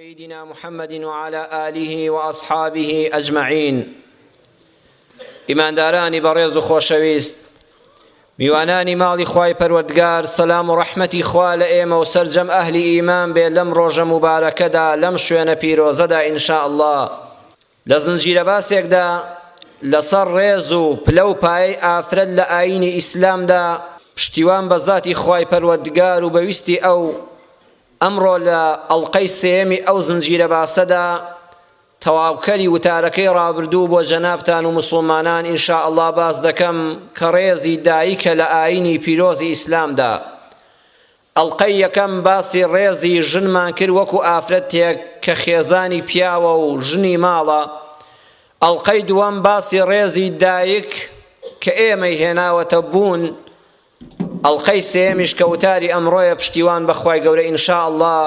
سیدنا محمد وعلى آله وأصحابه أجمعين ئیماندارانی بەڕێز و خۆشەویست میوانانی ماڵی خوای پەروەردگار سەلام و ڕەحمەتی خوا لە ئێمە و سەرجەم ئەهلی ئیمان بێ لەم ڕۆژە مبارەکەدا لەم شوێنە پیرۆزەدا ئینشاء الله لە زنجیرەباسێکدا لەسەر ڕێز و پلە و پایەی ئافرەت لە ئایینی ئیسلامدا، پشتیوان بە زاتی خوای پەروەردگار و بە ویستی ئەو، ئەمڕۆ لە ئەڵقەی سێیەمی ئەو زنجیرەباسەدا تەواوکەری وتارەکەی ڕابردوو بۆ جەنابتان و موسڵمانان ان شاء اللە باس دەکەم کە ڕێزی دایکە لە ئایینی پیرۆزی ئیسلامدا ئەڵقەی یەکەم باسی ڕێزی ژنمان کرد وەکو ئافرەتێک کە خێزانی پیاوە و ژنی ماڵە، ئەڵقەی دووەم باسی ڕێزی دایک کە ئێمەی هێناوەتە بوون، ئەڵقەی سێیەمیش کە وتاری ئەمڕۆیە پشتیوان بە خوای گەورە ان شاء اللە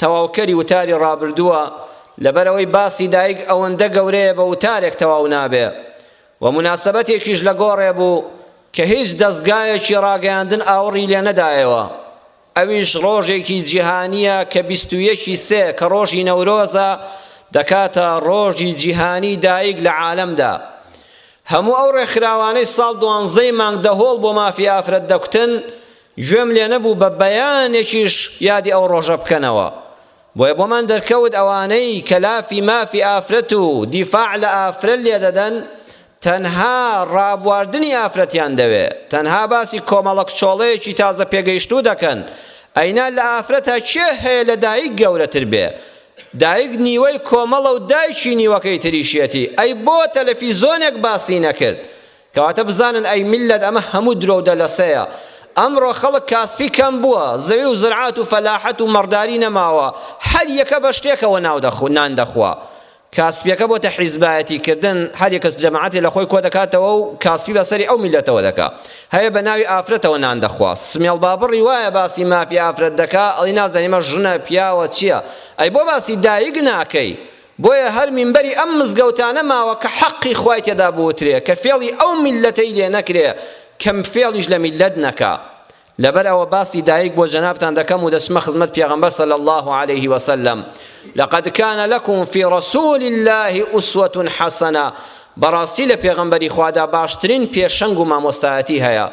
تەواوکەری وتاری ڕابردووە، لەبەرئەوەی باسی دایک ئەوەندە گەورەیە بە وتارێک تەواو نابێ، و موناسەبەتێکیش لە گۆڕێ بوو کە هیچ دەزگایەکی ڕاگەیاندن ئاوڕی لێ نەدایەوە، ئەویش ڕۆژێکی جیهانییە کە بیست و یەک ی سێ کە ڕۆژی نەورۆزە دەکاتە ڕۆژی جیهانی دایک لە عالەمدا. هەموو ئەو ڕێکخراوانەی ساڵ دوانزە ی مانگ دە هۆڵ بۆ مافی ئافرەت دەکوتن گوێم لێ نەبوو بە بەیانێکیش یادی ئەو ڕۆژە بکەنەوە بۆیە بۆمان دەرکەوت ئەوانەی کە لافی مافی ئافرەت و دیفاع لە ئافرەت لێدەدەن تەنها ڕابواردنی ئافرەتیان دەوێ، تەنها باسی کۆمەڵە کچۆڵەیەکی تازە پێگەیشتوو دەکەن، ئەینا لە ئافرەتا کێ هەیە لە دایک گەورەتر بێ؟ دایک نیوەی کۆمەڵە و دایکی نیوەکەی تریشیەتی، ئەی بۆ تەلەفیزۆنێک باسی نەکرد کەواتە بزانن ئەی میللەت ئەمە هەموو درۆ و دەلەسەیە، ئەمڕۆ خەڵک کاسپی کەم بووە، زەوی و زرعات و فەلاحەت و مەڕداری نەماوە، هەر یەکە بە شتێکەوە نان دەخوا، کاسپیەکە بۆتە حیزبایەتی کردن، هەر یەکە جەماعەتێ لە خۆی کۆ دەکاتەوە و کاسپی بە سەری ئەو میللەتەوە دەکا، هەیە بە ناوی ئافرەتەوە نان دەخوا، سمێڵ بابڕی وایە باسی مافی ئافرەت دەکا، ئەڵی نازانی ئەمە ژنە پیاوە چیە، ئەی بۆ باسی دایک ناکەی؟ بۆیە هەر مینبەری ئەم مزگەوتانە ماوە کە حەقی خوای تێدا بوترێ کە فێڵی ئەو میللەتەی لێ نەکرێ کە فێڵیش لە میللەت نەکا لەبەر ئەوە باسی دایک بۆ جەنابتان دەکەم و دەچمە خزمەت پێغەمبەر صلی اللە علیه وسلم لقد کان لکم فی رسول الله اسوة حسنە بەڕاستی لە پێغەمبەری خوادا باشترین پێشەنگ و مامۆستایەتی هەیە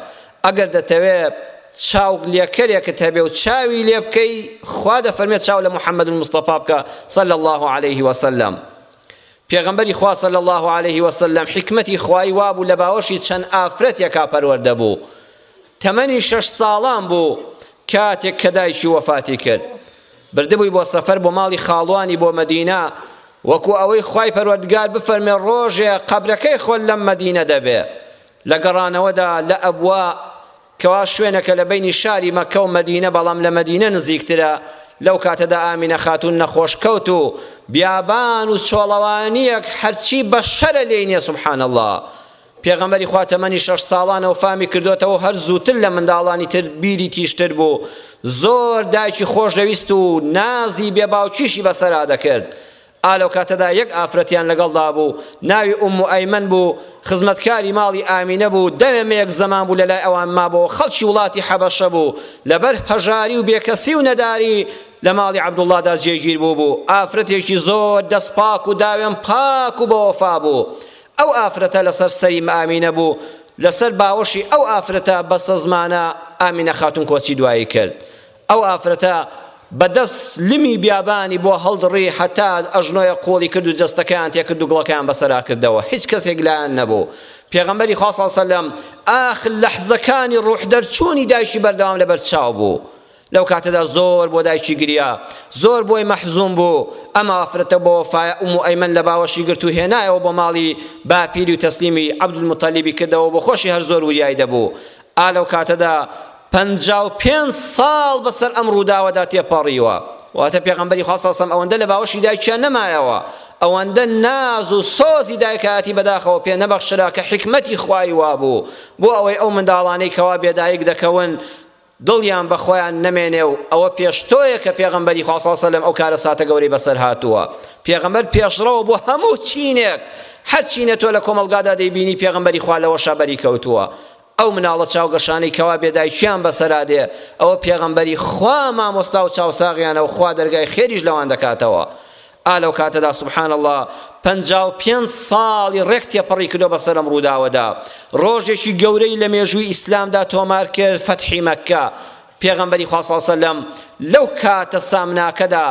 ئەگەر دەتەوێ چاوگ لێکەرێکت هەبێ و چاوی لێ بکەی، خوا دەفەرمێ چاو لە محمد المصطفی بکە صلی اللە علیه وسلم. پێغەمبەری خوا صلی اللە علیه وسلم حیکمەتی خوایی وا بوو لە باوەشی چەند ئافرەتێکا پەروەردە بوو. تەمەنی شەش ساڵان بوو کاتێک کە دایکی وەفاتی کرد. بردبووی بۆ سەفەر بۆ ماڵی خاڵوانی بۆ مەدینە وەکو ئەوەی خوای پەروەردگار بفەرمێ ڕۆژێ قەبرەکەی خۆل لەم مەدینە دەبێ. لە گەڕانەوەدا لە ئەبوا، کەوا شوێنەکە لە بەینی شاری مەککە و مەدینە بەڵام لە مەدینە نزیکترە، لەو کاتەدا ئامینە خاتوون نەخۆش کەوت و بیابان و چۆڵەوانییەک هەرچی بەشەرە لێی نییە سبحان اللە. پێغەمبەری خوا تەمەنی شەش ساڵانە و فامی کردۆتەوە و هەر زووتر لە منداڵانی تر بیری تیژتر بوو، زۆر دایکی خۆشدەویست و نازی بێ باوکیشی بەسەرا دەکرد، ئا لەو کاتەدا یەک ئافرەتیان لەگەڵدا بوو ناوی ئوممو ئەیمەن بوو خزمەتکاری ماڵی ئامینە بوو دەێمەیەک زەمان بوو لەلای ئەوان مابۆوە خەڵکی وڵاتی حەبەشە بوو لەبەر هەژاری و بێکەسی و نەداری لە ماڵی عەبدوڵڵادا جێگیر بووبوو ئافرەتێکی زۆر دەست پاک و داوێن پاک و بەوەفا بوو ئەو ئافرەتە لەسەر سەری ئامینە بوو لەسەر باوەشی ئەو ئافرەتە بەسەزمانە ئامینە خاتون کۆچی دوایی کرد ئەو ئافرەتە بە دەست لمی بیابانی بۆ هەڵدڕی حەتا ئەژنۆیە قوڵی کرد و جەستەکەیان تێکرد و گڵەکەیان بەسەرا کردەوە هیچ کەسێک لایان نەبوو پێغەمبەری خوا صلی الله علیه و سلم ئاخر لەحزەکانی ڕوح دەرچوونی دایکی بەردەوام لەبەر چاو بوو لەو کاتەدا زۆر بۆ دایکی گریا زۆر بۆی مەحزوم بوو ئەم ئافرەتە بۆ وەفایە ئوم و ئەیمەن لە باوەشی گرت و هێنایەوە بۆ ماڵی باپیری و تەسلیمی عەبدولموتەلیبی کردەوە بۆ خۆشی هەر زۆر وریای دەبوو ئا لەو کاتەدا پەنجا و پێنج ساڵ بەسەر ئەم ڕووداوەدا تێپەڕیوە، واتە پێغەمبەری خوا صلی اللە ئەوەندە لە باوەشی دایکیان نەمایەوە، ئەوەندە ناز و سۆزی دایکایەتی بەداخەوە پێ نەبەخشرا کە حیکمەتی خوای وابوو بۆ ئەوەی ئەو منداڵانەی کەوا بێدایک دەکەون دڵیان بە خۆیان نەمێنێ و ئەوە پێش تۆیە کە پێغەمبەری خوا صلی اللە علیه و سلم ئەو کارەساتە گەورەی بەسەر هاتووە پێغەمبەر پێشڕەوە بۆ هەموو چینێک هەر چینە تۆ لە کۆمەڵگادا دەیبینی پێغەمبەری خوا لەوەشە بەری کەوتووە ئەو مناڵە چاوگەشانەی کەوا بێدایکیان بەسەرا دێ ئەوە پێغەمبەری خوا مامۆستا و چاوساغیانە و خوا دەرگای خێریش لەوان دەکاتەوە ئا لەو کاتەدا سبحان الله پەنجا و پێنج ساڵی ڕێک تێپەڕی کردو بەسەرم ڕووداوەدا ڕۆژێکی گەورەی لە مێژووی ئیسلامدا تۆمار کرد فەتحی مەککە پێغەمبەری خوا صلی اللە علیە و سەلەم لەو کاتە سامناکەدا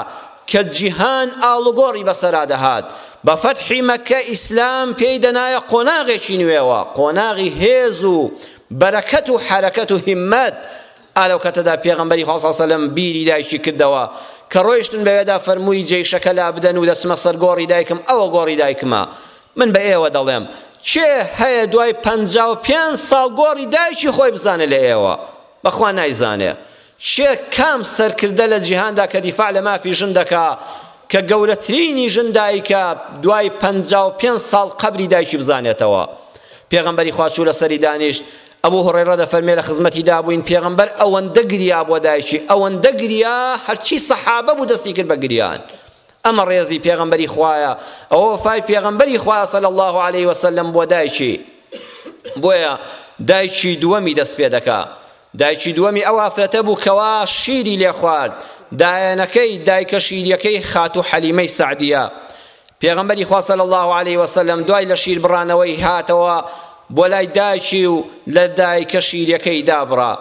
کە جیهان ئاڵوگۆڕی بەسەرا دەهات بە فەتحی مەکە ئیسلام پێی دەنایە قۆناغێکی نوێوە قۆناغی هێز و بەرەکەت و حەرەکەت و هیمەت ئالەو کەتەدا پێغەمبەری خوا سەلم بیری دایکی کردەوە کە ڕۆیشتن بەوێدا فەرمووی جێشەکە لا بدەن و دەسمە سەر گۆڕی دایکم ئەوە گۆڕی دایکمە من بە ئێوە دەڵێم چێ هەیە دوای پەنجا و پێنج ساڵ گۆڕی دایکی خۆی بزانە لە ئێوە بەخوا نایزانێ کێ کام سەرکردە لە جیهاندا کە دیفاع لە مافی ژن دەکا کە گەورەترینی ژن دایکە دوای پەنجا و پێنج ساڵ قەبری دایکی بزانێتەوە پێغەمبەری خوا چوو لەسەری دانیشت ئەبوو هوڕێڕە دەفەرمێ لە خزمەتی دابووین پێغەمبەر ئەوەندە گریا بۆ دایکی ئەوەندە گریا هەرچی سەحابە بوو دەستی کرد بە گریان ئەمە ڕێزی پێغەمبەری خوایە ئەوە وەفای پێغەمبەری خوایە صلی اللە علیه وسلم بۆ دایکی بۆیە دایکی دووەمی دەست پێ دەکا دایکی دووەمی ئەو ئافرەتە بوو کەوا شیری لێ خوارد دایەنەکەی دایکە شیریەکەی خاتو حەلیمەی سعدیە پێغەمبەری خوا صلی الله علیه وسلم دوای لە شیر بڕانەوەی هاتەوە بۆ لای دایکی و لە دایکە شیرەکەی دابڕا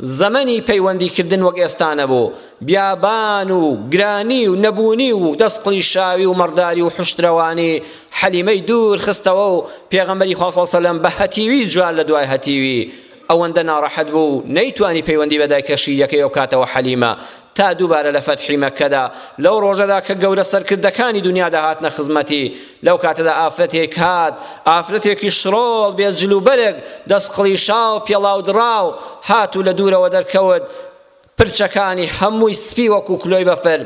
زەمەنی پەیوەندیکردن وەک ئێستا نەبوو، بیابان و گرانی و نەبوونی و دەست قڵیشاوی و مەڕداری و حوشترەوانی، حەلیمەی دوور خستەوە و پێغەمبەری خوا صلی سلم بە هەتیوی جوان لە دوای هەتیوی ئەوەندە ناڕەحەت بوو نەیتوانی پەیوەندی بە دایکە شیریەکەیەوە بکاتەوە حەلیمە تا دووبارە لە فەتحی مەککەدا، لەو ڕۆژەدا کە گەورە سەرکردەکانی دونیا دەهاتنە خزمەتی، لەو کاتەدا ئافرەتێک هات، ئافرەتێکی شڕۆڵ بێ جل و بەرگ، دەست قڵیشاو، پێڵاو دڕاو، هات و لە دوورەوە دەرکەوت، پرچەکانی هەمووی سپی وەکو کلۆی بەفر،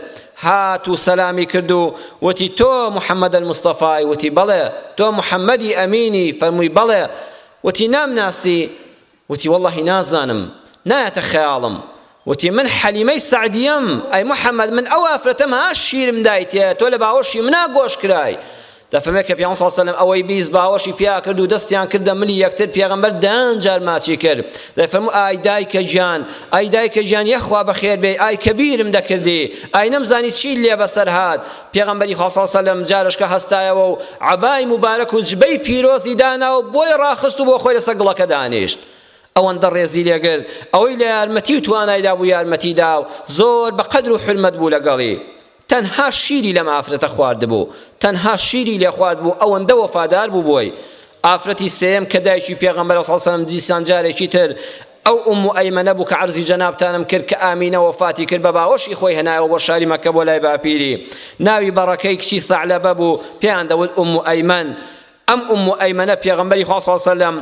هات و سەلامی کرد و وتی، تۆ محمد المصطفی؟ وتی، بەڵێ. تۆ محمدی ئەمینی؟ فەرمووی، بەڵێ. وتی، نامناسی؟ وتی وەڵڵاهی نازانم نایەتە خەیاڵم وتی من حەلیمەی سەعدیەم ئەی محمد من ئەو ئافرەتەم ها شیرم دایتێ تۆ لە باوەشی منا گۆش کرای دەفەرمێ کە پیان صلی سلم ئەوەی بیست باوەشی پیا کرد و دەستیان کردە ملی یەکتر پێغەمبەر دەیان جار ماچی کرد دەفەرمو ئای دایکە گیان ئای دایکە گیان یەخوا بەخێر بێی ئای کە بیرم دەکردی ئای نەمزانی چی لێ بەسەر هات پێغەمبەری خوا صلی اللە علیە وسلم جارشکە هەستایەوە و عەبای موبارەک و جبەی پیرۆزی دانا و بۆی ڕاخست و بۆ خۆی لەسەر گڵەکە دانیشت ئەوەندە ڕێزی لێگرت ئەوەی لە یارمەتی و توانایدا بوو یارمەتی دا و زۆر بە قەدر و حورمەت بوو لەگەڵی تەنها شیری لەم ئافرەتە خواردبوو تەنها شیری لێ خوارد بوو ئەوەندە وەفادار بوو بۆی ئافرەتی سێم کە دایکی پێغەمبەر صلی اللە علیه و سلم دیسان جارێکی تر ئەو ئوم ئەیمەنە بوو کە عەرزی جەنابتانم کرد کە ئامینە وەفاتی کرد بە باوەشی خۆی هێنایەوە بۆ شاری مەککە بۆ لای باپیری ناوی بەڕەکەی کچی ثەعلەبە بوو پێیان دەوت ئوم ئەیمەن ئەم ئوم ئەیمەنە پێغەمبەری خوا صلی اللە علیە وسلم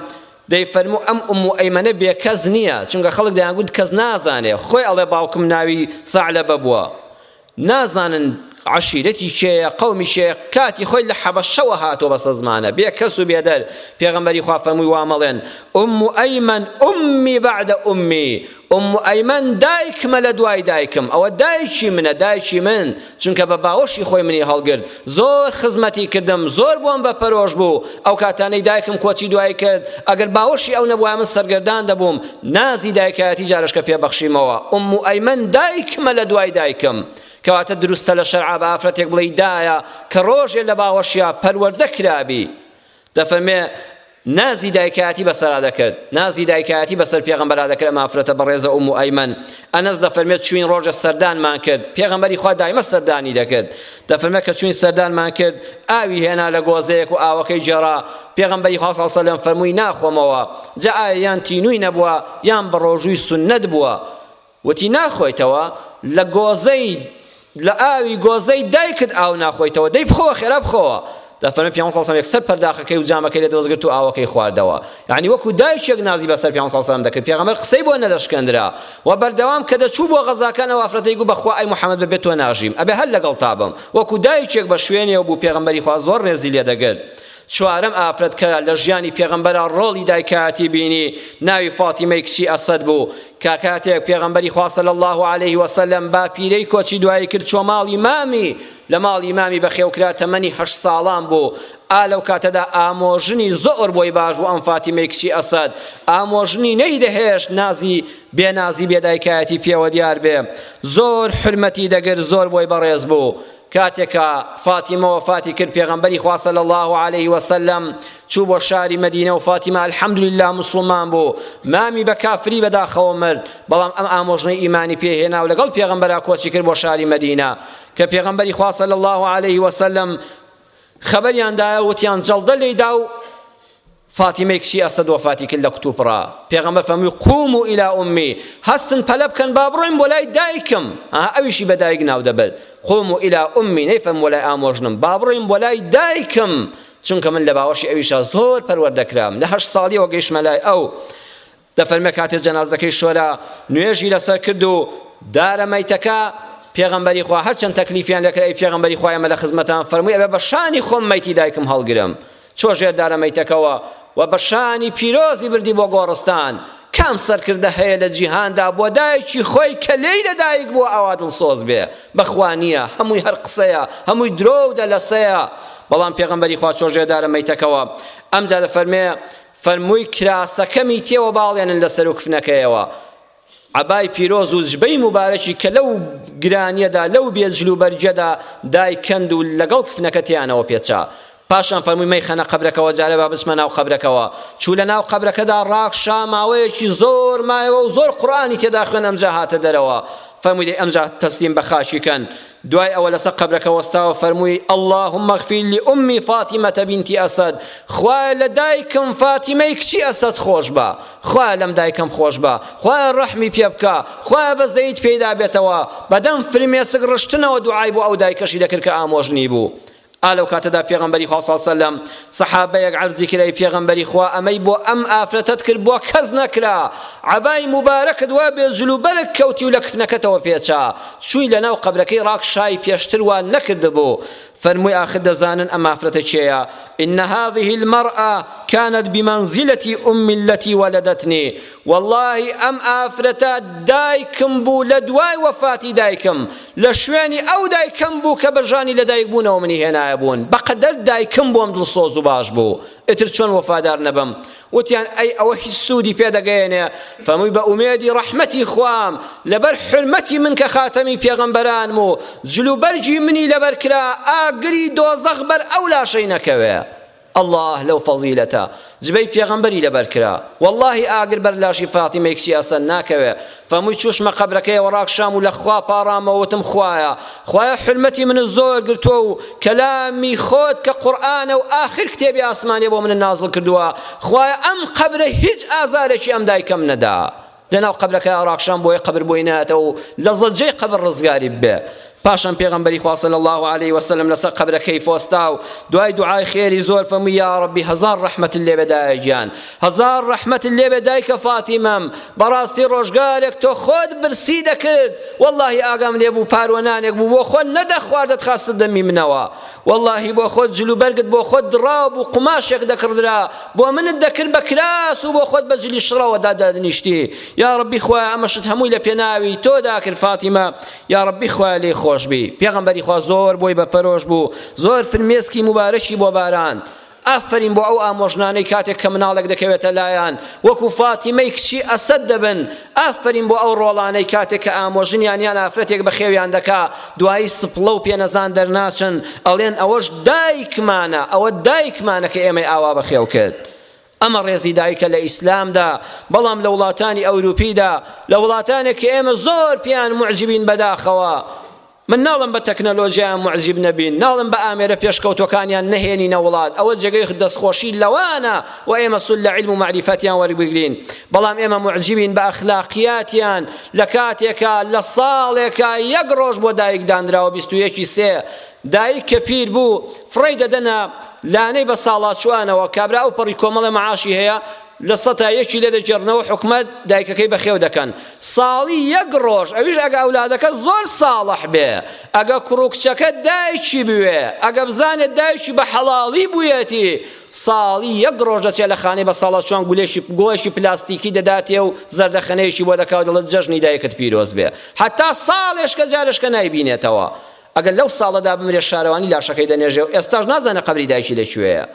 دەیفەرموو ئەم ئوم ئەیمەنە بێکەس نییە چونکە خەڵک دەیانگوت کەس نازانێ خۆی ئەڵێ باوکم ناوی ثەعلەبە بووە نازانن عەشیرەتی کێیە قەومی کێیە کاتی خۆی لە حەبەشەوە هاتووە بەسە زمانە بێ کەس و بێدەر پێغەمبەری خوا فەرمووی وا مەڵێن ئوم ئەیمەن ئومی بعد ئومی ئوم ئەیمەن دایکمە لە دوای دایکم ئەوە دایکی منە دایکی من چونکە بە باوەشی خۆی منی هەڵگرت زۆر خزمەتی کردم، زۆر بۆم بە پەرۆش بوو، ئەو کاتانەی دایکم کۆچی دوایی کرد، ئەگەر باوەشی ئەو نەبوایە من سەرگەردان دەبووم، نازی دایکایەتی جارەشکە پێ بەخشیمەوە، ئوممو ئەیمەن دایکمە لە دوای دایکم، کەواتە دروستە لە شەرعا بە ئافرەتێک بڵێی دایە کە ڕۆژێ لە باوەشیا پەروەردە کرابی، دەفەرمێ، نازی دایکایەتی بەسەرا دەکرد، نازی دایکایەتی بەسەر پێغەمبەرا دەکرد ئەم ئافرەتە بەڕێزە ئوممو ئەیمەن، ئەنەس دەفەرمێت چووین ڕۆژێ سەردانمان کرد، پێغەمبەری خوا دایمە سەردانی دەکرد، دەفەرمێ کە چووین سەردانمان کرد ئاوی هێنا لە گۆزەیەک و ئاوەکەی گێڕا، پێغەمبەری خوا سڵاو سەلەم فەرمووی ناخۆمەوە، جا ئایا یان تینووی نەبووە یان بەڕۆژووی سوننەت بووە، وتی ناخۆیتەوە لە گۆزەی لە ئاوی گۆزەی دایکت ئاو ناخۆیتەوە دەی بخۆوە خێرا بخۆوە دەفەرمێ پیامبەر صلی الله علیه و سەر پەرداخەکەی و جامەکەی لە دەستگرت و ئاوەکەی خواردەوە یعنی وەکو دایکێک نازی بەسەر پیامبەر صلی الله علیه و دەکرد پێغەمبەر قسەی بۆ نەدەشکەندرا و بەردەوام کە دەچوو بۆ غەزاکان ئەو ئافرەتەی گو بەخوا ئەی محمد بەبێ تۆ ناژیم ئەبێ هەر لەگەڵ تابم وەکو دایکێک بە شوێنێ بوو پێغەمبەری خوا زۆر ڕێزی لێ دەگرت چوارەم ئافرەت کە لە ژیانی پێغەمبەرا ڕۆڵی دایکایەتی بینی ناوی فاتیمەی کچی ئەسەد بوو کە کاتێک پێغەمبەری خوا صلی اللە علیه وسلم باپیرەی کۆچی دوایی کرد چۆ ماڵی مامی لە ماڵی مامی بەخێوکرا تەمەنی هەشت ساڵان بوو ئا لەو کاتەدا ئامۆژنی زۆر بۆی باش بوو ئەم فاتیمەی کچی ئەسەد ئامۆژنی نەیدەهێشت نازی بێنازی بێدایکایەتی پێوە دیار بێ زۆر حرمەتی دەگر زۆر بۆی بەڕێز بوو کاتێک کە فاتیمە وەفاتی کرد پێغەمبەری خوا صلی الله علیه و سلم چوو بۆ شاری مدینە و فاتیمە الحمدلله مسلمان بوو مامی بە کافری بەداخەوە مرد بەڵام ئەم ئامۆژنەی ئیمانی پێهێنا و لەگەڵ پێغەمبەرا کۆچی کرد بۆ شاری مدینە کە پێغەمبەری خوا صلی الله علیه و سلم خبریان دایە وتیان جەڵدە لێیدا و فاتیمەی کچی ئەسەد وەفاتی کرد لە کوتوپڕا، پێغەمبەر فەرمووی، قوموا الی امی، هەستن پەلە بکەن با بڕۆین بۆ لای دایکم، ئەها ئەویشی بە دایک ناو دەبرد، قوموا الی امی، نەیفەرموو لای ئامۆژنم، با بڕۆین بۆ لای دایکم، چونکە من لە باوەشی ئەویشا زۆر پەروەردە کرام، لە هەشت ساڵییەوە گەیشتمە لای ئەو، دەفەرمێ کاتێ جەنازەکەی شۆرا نوێژی لەسەر کرد و دارە مەیتەکە پێغەمبەری خوا هەرچەند تەکلیفیان لێکرد ئەی پێغەمبەری خوا ئێمە لە خزمەتان فەرمووی ئەبێ بە شانی خۆم مەیتی دایکم هەڵگرم چۆ ژێر دارە مەیتەکەوە و بە شانی پیرۆزی بردی بۆ گۆڕستان کام سەرکردە هەیە لە جیهاندا بۆ دایکی خۆی کە لێی لەدایک بووە ئاوا دڵسۆز بێ بەخوا نییە هەمووی هەر قسەیە هەمووی درۆ و دەلەسەیە بەڵام پێغەمبەری خوا چۆژێدارە مەیتەکەوە ئەمجا دەفەرمێ فەرمووی کراسەکەمی تێوە باڵێنن لە سەروو کفنەکەیەوە عەبای پیرۆز و جبەی موبارەکی کە لەو گرانیەدا لەو بێ جل و بەرگەدا دای کەند و لەگەڵ کفنەکە تیانەوە پێچا پاشان فەرمووی مەیخەنە قەبرەکەەوە جارە با بچمە ناو قەبرەکەەوە چوو لە ناو قەبرەکەدا ڕاکشا ماوەیەکی زۆر مایەوە و زۆر قورآانی تێدا خوێن ئەمجا هاتە دەرەوە فەرمووی ئەمجا تەسلیم بە خاکی کەن دوای ئەوە لەسەر قەبرەکە وەستاوە فەرمووی، اللهم اغفر لأمی فاطمە بنت اسد، خوایە لە دایکم فاتیمەی کچی ئەسەد خۆشبە، خوایە لەم دایکەم خۆشبە، خوایە ڕەحمی پێ بکە، خوایە بەزەییت پێیدا بێتەوە، بەدەم فرمێسک ڕشتنەوە دوعای بۆ ئەو دایکەشی دەکرد کە ئامۆژنی بوو. ئا لەو کاتەدا پێغەمبەری خوا صلی سەلەم سەحابەیەک عەرزی کرد ئەی پێغەمبەری خوا ئەمەی بۆ ئەم ئافرەتەت کرد بۆ کەس نەکرا عەبای موبارەکت وا بێ جلوبەرگ کەوتی و لە کفنەکەتەوە پێچا چووی لەناو قەبرەکەی ڕاک شای پێشتر وا نەکردبوو فەرمووی ئاخر دەزانن ئەم ئافرەتە کێیە إن هذه المرأة كانت بمنزلة أم التي ولدتني وەڵاهی ئەم ئافرەتە دایکم بوو لە دوای وەفاتی دایکم لە شوێنی ئەو دایکەم بوو کە بە ژانی لە دایک بوونەوە منی هێنایە بوون بە قەدەر دایکم بۆم دڵسۆز و باش بوو ئیتر چۆن وەفادار نەبم وتیان ئەی ئەوە هیچ سوودی پێ دەگەیەنێ فەمووی بە ئومێدی ڕەحمەتی خوام لەبەر حورمەتی من کە خاتەمی پێغەمبەرانم و جلوبەرگی منی لەبەر کرا ئاگری دۆزەخ بەر ئەو لاشەی نەکەوێ اللە لەو فەزیلەتە جبەی پێغەمبەری لەبەر کرا وەڵاهی ئاگر بەر لاشی فاتیمەی کچی ئەسەد ناکەوێ فەمووی چوشمە قەبرەکەیەوە ڕاکشام و لە خوا پاڕامەوە وتم خوایە خوایە حورمەتی منت زۆر گرتووە و کەلامی خۆت کە قورئانە و ئاخر کتێبی ئاسمانیە بۆ منت نازڵ کردووە خوایە ئەم قەبرە هیچ ئازارێکی ئەم دایکەم نەدا لەناو قەبرەکە ئاراکشان بۆیە قەبر بۆی نایەتەوە و لە زەجەی قەبر ڕزگاری ببێ پاشان پێغەمبەری خوا صلی الله علیه و سلم لەسەر قەبرەکەی فۆستا و دوای دوعای خێری زۆر فەرمووی یا ربی هەزار ڕەحمەت لێ بێ دایە گیان هەزار ڕەحمەت لێ بێ دایکە فاتیمەم بەڕاستی ڕۆژگارێک تۆ خۆت برسی دەکرد واللهی ئاگام لێ بوو پاروەنانێک بوو بۆ خۆت نەدەخواردت خاستت دەمی منەوە واللهی بۆ خۆت جلوبەرگت بۆ خۆت دڕاو بوو قوماشێک دەکڕدرا بۆ منت دەکرد بە کراس و بۆ خۆت بە جلی شڕەوە دا دادنیشتی یاڕەبی خوایە ئەمەشت هەمووی لە پێناوی تۆ دا کرد فاتیمە یاڕەبی خوایە لێی خۆش بی پێغەمبەری خوا زۆر بۆی بە پەرۆش بوو زۆر فرمێسکی موبارەکی بۆ باراند ئافەرین بۆ ئەو ئامۆژنانەی کاتێک کە مناڵێک دەکەوێتە لایان وەکو فاتیمەی کچی ئەسەد دەبن ئافەرین بۆ ئەو ڕۆڵانەی کاتێک کە ئامۆژنیان یان ئافرەتێک بەخێویان دەکا دوایی سپڵە و پێنەزان دەرناچن ئەڵێن ئەوەش دایکمانە ئەوە دایکمانە کە ئێمەی ئاوا بەخێو کرد ئەمە ڕێزی دایکە لە ئیسلامدا بەڵام لە وڵاتانی ئەوروپیدا لە وڵاتانێک کە ئێمە زۆر پێیان معجبین بەداخەوە من ناڵێم بە تەکنەلۆجیایان موعجیب نەبین، ناڵێم بە ئامێرە پێشکەوتوەکانیان نەهێنینە وڵات، ئەوە جێگەی دەستخۆشی لەوانە و ئێمە سود لە عیلم و مەعریفەتیان وەربگرین، بەڵام ئێمە موعجیبین بە ئەخلاقیاتیان لە کاتێکا لە ساڵێکا یەک ڕۆژ بۆ دایک دانراوە بیست و یەکی سێ دایک کە پیر بوو فڕێی دەدەنە لانەی بەساڵاچوانەوە کابرا ئەوپەڕی کۆمەڵە مەعاشی هەیە لە سەتا یەکی لێ دەگێڕنەوە حکومەت دایکەکەی بەخێو دەکەن ساڵی یەک ڕۆژ ئەویش ئەگە ئەولادەکە زۆر ساڵح بێ ئەگە کوڕ و کچەکە دایکی بوێ ئەگە بزانێ دایکی بە حەڵاڵی بویەتی ساڵی یەک ڕۆژ دەچێ لە خانەی بە ساڵە چۆن گولێکی گۆشی پلاستیکی دەداتێ و زەردەخەنەیەکی بۆ دەکاو دەڵێت جەژنی دایکت پیرۆز بێ حتا ساڵێشکە جارشکە نایبینێتەوە ئەگەر لەو ساڵەدا بمرێ شارەوانی لاشەکەی دەنێژێ و ئێستاش نازانێ قەبری دایکی لە کوێیە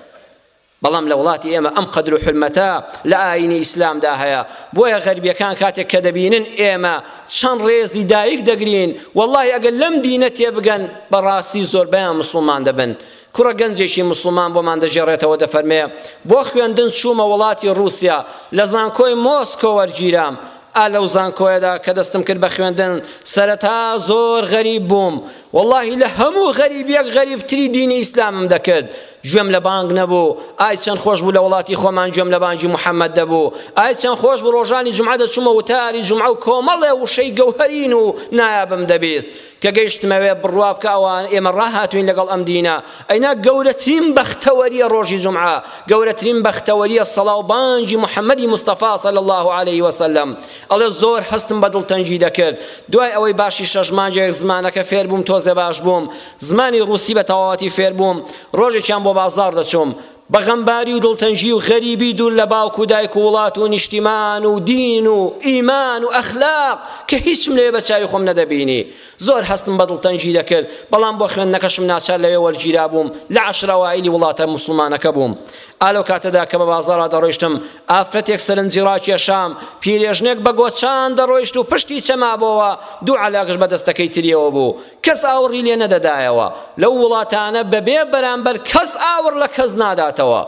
بەڵام لە وڵاتی ئێمە ئەم قەدر و حورمەتە لە ئایینی ئیسلامدا هەیە، بۆیە غەربیەکان کاتێک کە دەبینن ئێمە چەند ڕێزی دایک دەگرین، وەڵڵاهی ئەگەر لەم دینە تێبگەن بەڕاستی زۆربەیان موسڵمان دەبن. کوڕە گەنجێکی موسڵمان بۆمان دەگێڕێتەوە دەفەرمێ، بۆ خوێندن چوومە وڵاتی ڕووسیا، لە زانکۆی مۆسکۆ وەرگیرام، ئا لەو زانکۆیەدا کە دەستم کرد بە خوێندن سەرەتا زۆر غەریب بووم، وەڵڵاهی لە هەموو غەریبیەک غەریبتری دینی ئیسلامم دەکرد، گوێم لە بانگ نەبوو ئای چەند خۆش بوو لە وڵاتی خۆمان گوێم لە بانگی محەممەد دەبوو ئای چەند خۆش بوو ڕۆژانی جمعە دەچوومە وتاری جمعە و کۆمەڵێ وشەی گەوهەرین و نایابم دەبیست کە گەیشتمەوێ بڕوا بکە ئەوان ئێمە ڕاهاتوین لەگەڵ ئەم دینە ئەینا گەورەترین بەختەوەریە ڕۆژی جمعە گەورەترین بەختەوەریە سەڵا و بانگی محەممەدی مستەفا صلی الله علیه وسلم ئەڵێ زۆر هەستم بە دڵتەنگی دەکرد دوای ئەوەی باشی شەش مانگێک زمانەکە فێر بووم تۆزێ باش بووم زمانی ڕووسی بە تەواوەتی فێر بووم، ڕۆژێکیان بۆ بازاڕ دەچووم، بە غەمباری و دڵتەنگی و غەریبی دوور لە باوک و دایک و وڵات و نیشتیمان و دین و ئیمان و ئەخلاق کە هیچم لەوێ بە چاوی خۆم نەدەبینی. زۆر هەستم بە دڵتەنگی دەکرد، بەڵام بۆ خوێندنەکەشم ناچار لەوێ وەرگیرابووم، لە عەشرە ئەوائیلی وڵاتە موسڵمانەکە بووم. ئا لەو کاتەدا کە بە بازاڕا دەڕۆیشتم، ئافرەتێک سەرنجی ڕاکێشام، پیرێژنێک بە گۆچان دەڕۆیشت و پشتی چەمابۆوە، دوو عەلاقەش بە دەستەکەی تریەوە بوو. کەس ئاوڕی لێ نەدەدایەوە، لەو وڵاتانە بەبێ بەرامبەر کەس ئاوڕ لە کەس ناداتەوە.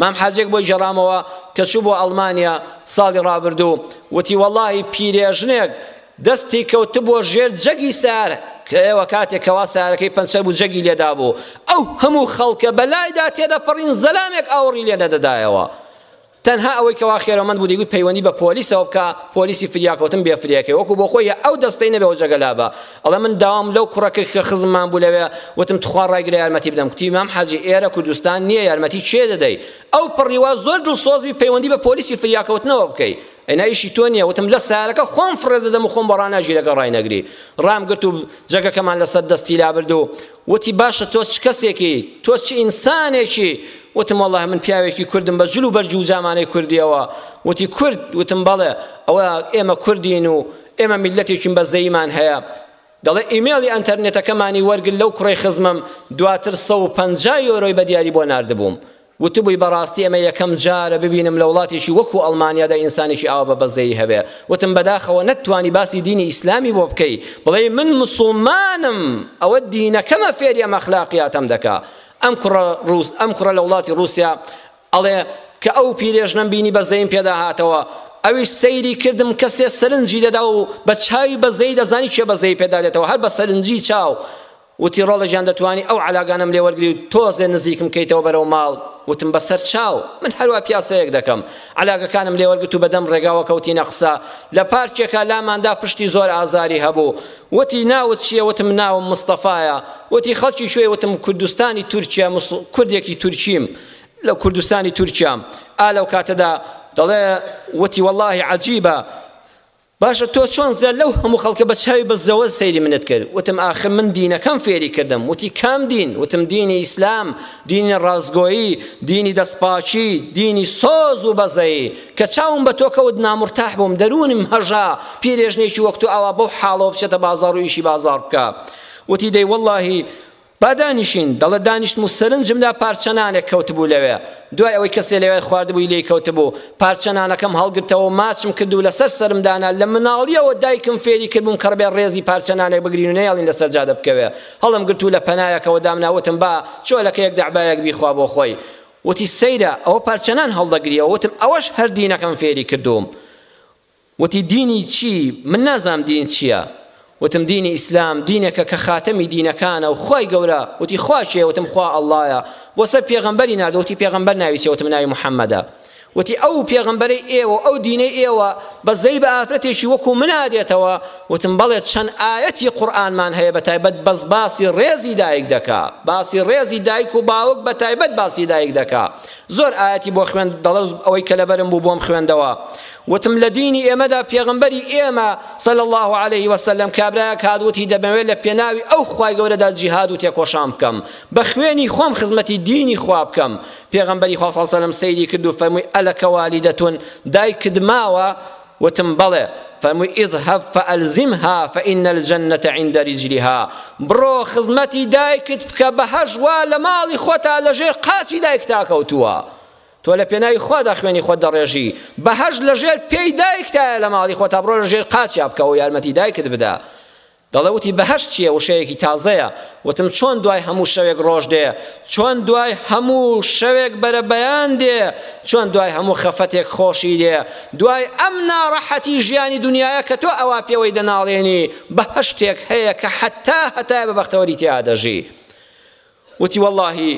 مام حاجێک بۆی گێڕامەوە کە چوو بۆ ئەڵمانیا ساڵی ڕابردوو، وتی وەڵاهی پیرێژنێک دەستی کەوتبووە ژێر جەگی سەیارە، کە ئێوە کاتێ کەوا سەیارەکەی پەنچەر بوو جەگی لێ دابوو، ئەو هەموو خەڵکە بە لایدا تێدەپەڕین زەلامێک ئاوڕی لێ نەدەدایەوە. تەنها ئەوەی کەوا خێرەمەند بوو دەیگوت پەیوەندی بە پۆلیسەوە بکە پۆلیسی فریاکەوتن بێ فریاکەی وەکو بۆ خۆی ئەو دەستەی نەبێ و جەگە لابە ئەڵێ من داوام لەو کوڕە کرد کە خزممان بوو لەوێ وتم تخوا ڕایگرە یارمەتی بدەم کوتی مام حاجی ئێرە کوردستان نییە یارمەتی کێ دەدەی ئەو پڕی وا زۆر دڵسۆز بی پەیوەندی بە پۆلیسی فریاکەوتنەوە بکەی ئەینا ئیشی تۆ نییە وتم لە سارەکە خۆم فڕێ دەدەم و خۆم بەڕانا ژیرەکە ڕاینەگری ڕامگرت و جەگەکەمان لەسەر دەستی لابرد و وتی باشە تۆ چ کەسێکی تۆ چ ئینسانێکی وتم وەڵاه من پیاوێکی کوردم بە جل و بەرج و جامانەی کوردیەوە وتی کورد وتم بەڵێ ئەوە ئێمە کوردین و ئێمە میلەتێکین بە زەیمان هەیە دەڵێ ئیمێڵی ئەنتەرنێتەکەمانی وەرگر لەو کوڕی خزمم دواتر سەد و پەنجا یۆرۆی بە دیاری بۆ ناردبووم وتبووی بەڕاستی ئەمە یەکەم جارە ببینم لە وڵاتێکی وەکو ئەڵمانیادا ئینسانێکی ئاوا بە بەزەیی هەبێ وتم بەداخەوە نەتتوانی باسی دینی ئیسلامی بۆ بکەی بڵێی من موسڵمانم ئەوە دینەکەمە فێری ئەم ئەخلاقیاتەم دەکا ئەم کوڕە ڕووس ئەم کوڕە لە وڵاتی ڕووسیا ئەڵێ کە ئەو پیرێژنەم بینی بەزەیم پێدا هاتەوە ئەویش سەیری کردم کەسێ سەرنجی دەدا و بە چاوی بەزەی دەزانی کێ بەزەی پێدا دێتەوە هەر بە سەرنجی چاو وتی ڕۆڵەژیان دەتوانی ئەو عەلاگانەم لێ وەرگری و تۆزێ نزیکم کەیتەوە بەرەو ماڵ وتم بەسەر چاو من هەروا پیاسەیەک دەکەم عەلاگەکانم لێ وەرگرت و بەدەم ڕێگاوە کەوتینە قسە لە پارکێکا لاماندا پشتی زۆر ئازاری هەبوو وتی ناوت چییە وتم ناوم مستەفایە وتی خەڵکی کوێی وتم کوردستانی تورکیا کوردێکی تورکیم لە کوردستانی تورکیام ئا لەو کاتەدا دەڵێ وتی واللهی عەجیبە باشە تۆ چۆن زە لەو هەموو خەڵکە بە چاوی بە زەوە سەیری منت کرد وتم ئاخر من دینەکەم فێری کردم وتی کام دین وتم دینی ئیسلام دینی ڕاستگۆیی دینی دەستپاکی دینی سۆز و بەزەیی کە چاوم بە تۆ کەوت نامرتاح بووم دەروونم هەژا پیرێژنێکی وەک تۆ ئاوا بەو حاڵەوە بچێتە بازاڕ و ئیشی بازاڕ بکا وتی دەی وەڵڵاهی با دانیشین، دەڵێت دانیشتم و سەرنجم دا پارچە نانێک کەوتبوو لەوێ، دوای ئەوەی کەسێ لەوێ خواردبووی لێی کەوتبوو، پارچە نانەکەم هەڵگرتەوە و ماچم کرد و لەسەر سەرم دانا، لە مناڵییەوە دایکم فێری کردبووم کە ڕێ ڕێزی پارچە نانێک بگرین و نەیەڵین لەسەر جادە بکەوێ، هەڵم گرت و لە پەنایەکەوە دامنا، وتم با چۆلەکەیەک دەعبایەک بیخوا بۆ خۆی، وتی سەیرە ئەوە پارچە نان هەڵدەگریەوە، وتم ئەوەش هەر دینەکەم فێری کردووم وتی دینی چی؟ من نازانم دین چیە؟ وتم دینی ئیسلام دینێکە کە خاتەمی دینەکانە و خوای گەورە وتی خوا کێیە؟ وتم خوا ئەڵڵایە بۆ سەر پێغەمبەری ناردوە وتی پێغەمبەر ناوی چیە؟ وتم ناوی محەمەدە وتی ئەو پێغەمبەرەی ئێوە و ئەو دینەی ئێوە بە زەی بە ئافرەتێکی وەکو من ئادێتەوە وتم بەڵێ چەند ئایەتی قورئانمان هەیە بە تایبەت بەس باسی ڕێزی دایک دەکا باسی ڕێزی دایک و باوک بە تایبەت باسی دایک دەکا زۆر ئایەتی بۆ خوێند دەڵێ ئەوەی کە لەبەرم بوو بۆم خوێندەوە وتم لە دینی ئێمەدا پێغەمبەری ئێمە، صلی اللە علیه وسلم، کابرایەک هات وتی دەمەوێت لە پێناوی ئەو خوای گەورەدا جیهاد و تێکۆشان بکەم، بە خوێنی خۆم خزمەتی دینی خوا بکەم، پێغەمبەری خوا، صلی اللە علیه وسلم، سەیری کرد و فەرمووی ئەلەکە والیدە، دایکت ماوە؟ وتم بەڵێ، فەرمووی اذهب فالزمها فان الجنە عند رجلها، بڕۆ خزمەتی دایکت بکە بەهەشت وا لە ماڵی خۆتا لەژێر قاچی دایکتا کەوتووە. تۆ لە پێناوی خوادا خوێنی خۆت دەڕێژی، بەهەشت لەژێر پێی دایکتایە لە ماڵی خۆتا بڕۆ لە ژێر قاچیا بکەوە یارمەتی دایکت بدە. دەڵێ وتی بەهەشت چییە وشەیەکی تازەیە، وتم چۆن دوای هەموو شەوێک ڕۆژ دێ، چۆن دوای هەموو شەوێک بەرەبەیان دێ، چۆن دوای هەموو خەفەتێک خۆشی دێ، دوای ئەم ناڕەحەتی ژیانی دونیایە کە تۆ ئەوا پێوەی دەناڵێنی بەهەشتێک هەیە کە حەتا هەتایە بە بەختەوەری تێیا دەژی. وتی وەڵڵاهی.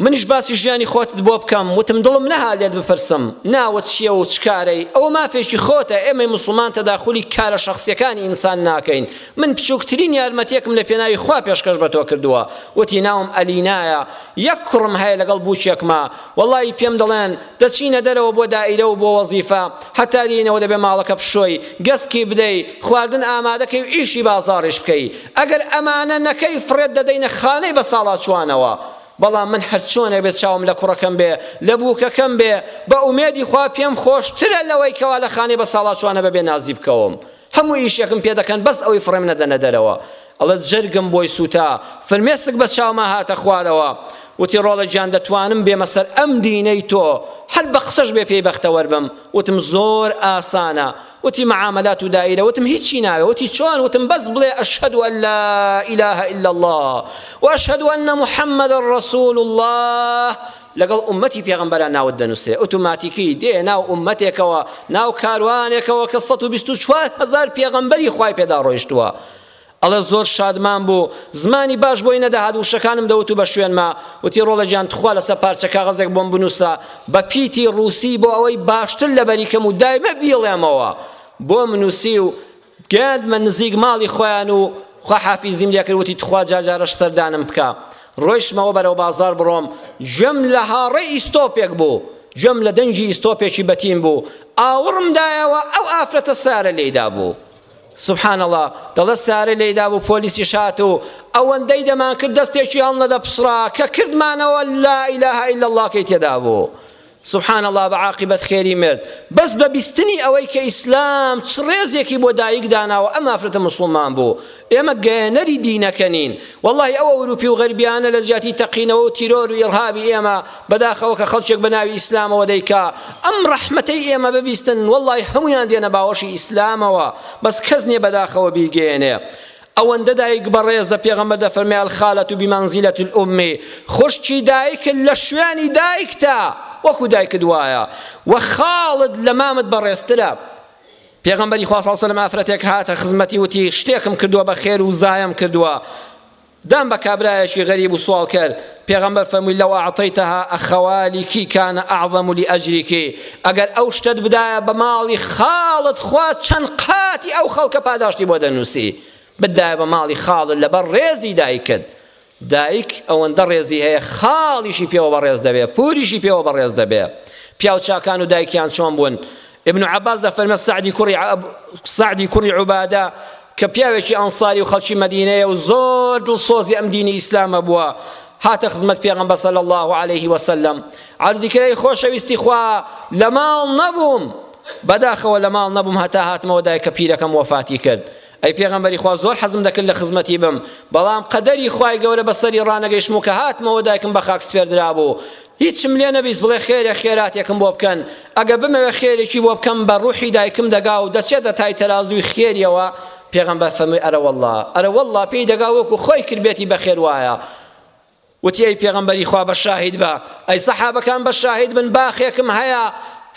منیش باسی ژیانی خۆتت بۆ بکەم وتم دڵم نەها لێت بپرسم ناوت چیە و چ کارەی ئەوە مافێکی خۆتە ئێمەی موسڵمان تەداخولی کارە شەخسیەکانی ئینسان ناکەین من بچوکترین یارمەتیەکم لە پێناوی خوا پێشکەش بە تۆ کردووە وتی ناوم ئەلینایە یەک کوڕم هەیە لەگەڵ بووکێکمە وەڵایی پێم دەڵێن دەچینە دەرەوە بۆ دائیرە و بۆ وەزیفە هەتا دێینەوە دەبێ ماڵەکە بشۆی گەسکی بدەی خواردن ئامادەکەی و ئیشی بازاڕیش بکەی ئەگەر ئەمانە نەکەی فڕێت دەدەینە خانەی بەساڵاچوانەوە، بەڵام من هەرچۆنێک بێت چاوم لە کوڕەکەم بێ، لە بووکەکەم بێ، بە ئومێدی خوا پێم خۆشترە لەوەی کەوا لە خانەی بەساڵاچوانە بە بێ نازی بکەوم. هەموو ئیشێکم پێ دەکەن بەس ئەوەی فڕێم نەدەنە دەرەوە. ئەڵێت جەرگم بۆی سووتا، فرمێسک بە چاوما هاتە خوارەوە. وتی ڕۆڵە گیان دەتوانم بێمە سەر ئەم دینەی تۆ، هەر بە قسەش بێ پێی بەختەوەر بم. وتم زۆر ئاسانە. وتی معاملات و دائرە وتم هیچی ناوێ وتی چۆن وتم بەس بڵێ اشهد ان لا اله الا الله و اشهد ان محمد رسول الله لەگەڵ ئومەتی پێغەمبەران ناوت دەنووسێ ئۆتۆماتیکی دێ ناو ئومەتێکەوە ناو کاروانێکەوە کە 124000 پێغەمبەری خوای پێدا ڕۆیشتووە ئەڵێ زۆر شادمان بوو زمانی باش بۆی نەدەهات وشەکانم دەوت و بەشوێنما وتی ڕۆڵە گیان تخوا لەسەر پارچە کاغەزێک بۆم بنووسە بە پیتی ڕووسی بۆ ئەوەی باشتر لەبەری کەم و دایمە بیڵێمەوە بۆم نووسی و گەیاندمە نزیک ماڵی خۆیان و خواحافیزیم لێکرد وتی تخوا جاجارەش سەردانم بکە ڕۆیشتمەوە بەرەو بازار بڕۆم گوێم لە هاڕەی ئیستۆپێک بوو گوێم لە دەنگی ئیستۆپێکی بەتین بوو ئاوڕم دایەوە ئەو ئافرەتە سارە لێیدا بوو سبحان اللە دەڵێت سارێ لێیدابوو پۆلیسیش هات و ئەوەندەی دەمانکرد دەستێکی هەڵنەدە پسڕا کە کردمانەوە لا اله الا الله کەی تێدا بوو سبحان الله بە عاقبەت خێری مرد بەس بە بیستنی ئەوەی کە ئیسلام چ ڕێزێکی بۆ دایک داناوە ئەم ئافرەتە مسلمان بوو ئێمە گەیەنەری دینەکەنین واللهی ئەو ئەوروپی و غەربیانە لە جیاتی تەقینەوە و تیرۆر و ئێرهابی ئێمە بەداخەوە کە خەڵکێک بە ناوی ئیسلامەوە دەیکا ئەم ڕەحمەتەی ئێمە ببیستن وەڵڵای هەموویان دێنە باوەشی ئیسلامەوە بەس کەس نیە بەداخەوە بیگەیەنێ ئەوەندە دایک بەڕێزە پێغەمبەر دەفەرمێ الخالە بمنزلە الام خوشکی دایکت لە شوێنی دایکتە وەکو دایکت وایە و خاڵت لە مامت بەڕێزترە پێغەمبەری خوا صلی الله علیه و سلم ئافرەتێک هاتە خزمەتی وتی شتێکم کردووە بە خێر و زایەم کردووە دان بە کابرایەکی غەریب و سواڵکەر، پێغەمبەر فەرمووی، لو اعطیتها اخوالک کان اعظم لاجرک، ئەگەر ئەو شتەت بدایە بە ماڵی خاڵت خوا چەند قاتی ئەو خەڵکە پاداشتی بۆ دەنووسی، بتدایە بە ماڵی خاڵت لەبەر ڕێزی دایکت، دایک ئەوەندە ڕێزی هەیە خاڵیشی پێوە بەڕێز دەبێت، پوریشی پێوە بەڕێز دەبێت، پیاو چاکان و دایکیان چۆن بوون؟ ابن عباس دەفەرمە سەعدی کوڕی سەعدی کوڕی عوبادە کە پیاوێکی ئەنصاری و خەڵکی مەدینەیە و زۆر دڵسۆزی ئەم دینی ئیسلامە بووە هاتە خزمەت پێغەمبەر صلی الله عليه وسلم عرضی کرای خۆشەویستی خوا لە ماڵ نەبووم بەداخەوە لە ماڵ نەبووم هەتا هاتمەوە دایکە پیرەکەم وەفاتی کرد ئەی پێغەمبەری خوا زۆر حەزم دەکرد لە خزمەتی بم بەڵام قەدەری خوای گەورە بەسەری ڕانەگەیشتم و کە هاتمەوە دایکم بە خاک سپێردرابوو هیچم لێ نەبیست بڵێ خێرێ خێراتێکم بۆ بکەن ئەگە بمەوێ خێرێکی بۆ بکەم بە ڕوحی دایکم دەگا و دەچێتە تای تەرازووی خێریەوە پێغەمبەر فەرمووی ئەرە واللە ئەرە واللە پێی دەگا وەکو خۆی کردبێتی بەخێر وایە وتی ئەی پێغەمبەری خوا بە شاهید بە ئەی سەحابەکان بە شاهید بن باخێکم هەیە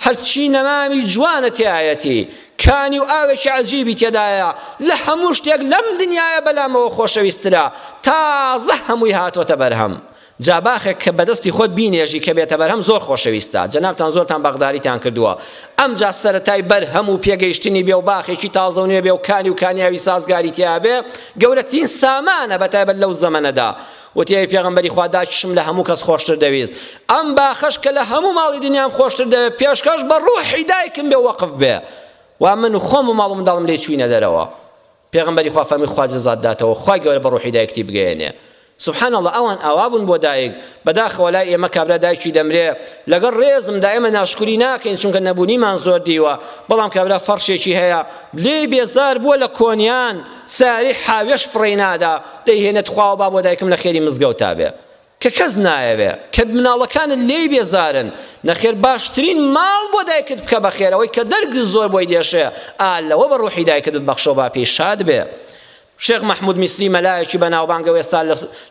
هەرچی نەمامی جوانە تێایەتی کانی و ئاوێکی عجیبی تێدایە لە هەموو شتێک لەم دنیاە بەلامەوە خۆشەویسترا تازە هەمووی هاتۆتە بەرهەم جا باخێک کە بەدەستی خۆت بینێژی کە بێتە بەرهەم زۆر خۆشەویستە جەنابتان زۆرتان بەغداریتان کردووە ئەمجا سەرەتای بەرهەم و پێگەیشتنی بێ و باخێکی تازە و نوێ بێ و کانی و کانیاوی سازگاری تیا بێ گەورەترین سامانە بە تایبەت لەو زەمەنەدا وتی ئەی پێغەمبەری خوا داکیشم لە هەموو کەس خۆشتر دەویست ئەم باخەش کە لە هەموو ماڵی دنیام خۆشتر دەوێ پێشکەش بە ڕوحی دایکم بێ وەقف بێ و من خۆم و ماڵ و منداڵم لێی چووینە دەرەوە پێغەمبەری خوا فەرمووی خوا جەزات داتەوە خوای گەورە بە ڕوحی دایکتی بگەیەنێ سبحان اللە ئەوان ئاوا بوون بۆ دایک بەداخەوە لای ئێمە کابرا دایکی دەمرێ لەگەڵ ڕێزمدا ئێمە ناشکری ناکەین چونکە نەبوونیمان زۆر دیوە بەڵام کابرا فەرشێکی هەیە لێ بێزار بووە لە کۆنیان ساری حاوێش فڕێی نادا دەیهێنێت خواوە با بۆ دایکم لە خێری مزگەوتا بێ کە کەس نایەوێ کە مناڵەکانت لێی بێزارن نەخێر باشترین ماڵ بۆ دایکت بکە بەخێر ئەوەی کە دەرگت زۆر بۆی دێشێ ئا لەوە بە ڕوحی دایکت ببەخشەوە با پێی شاد بێ شێخ محمود میسری مەلایەکی بەناوبانگە وێستا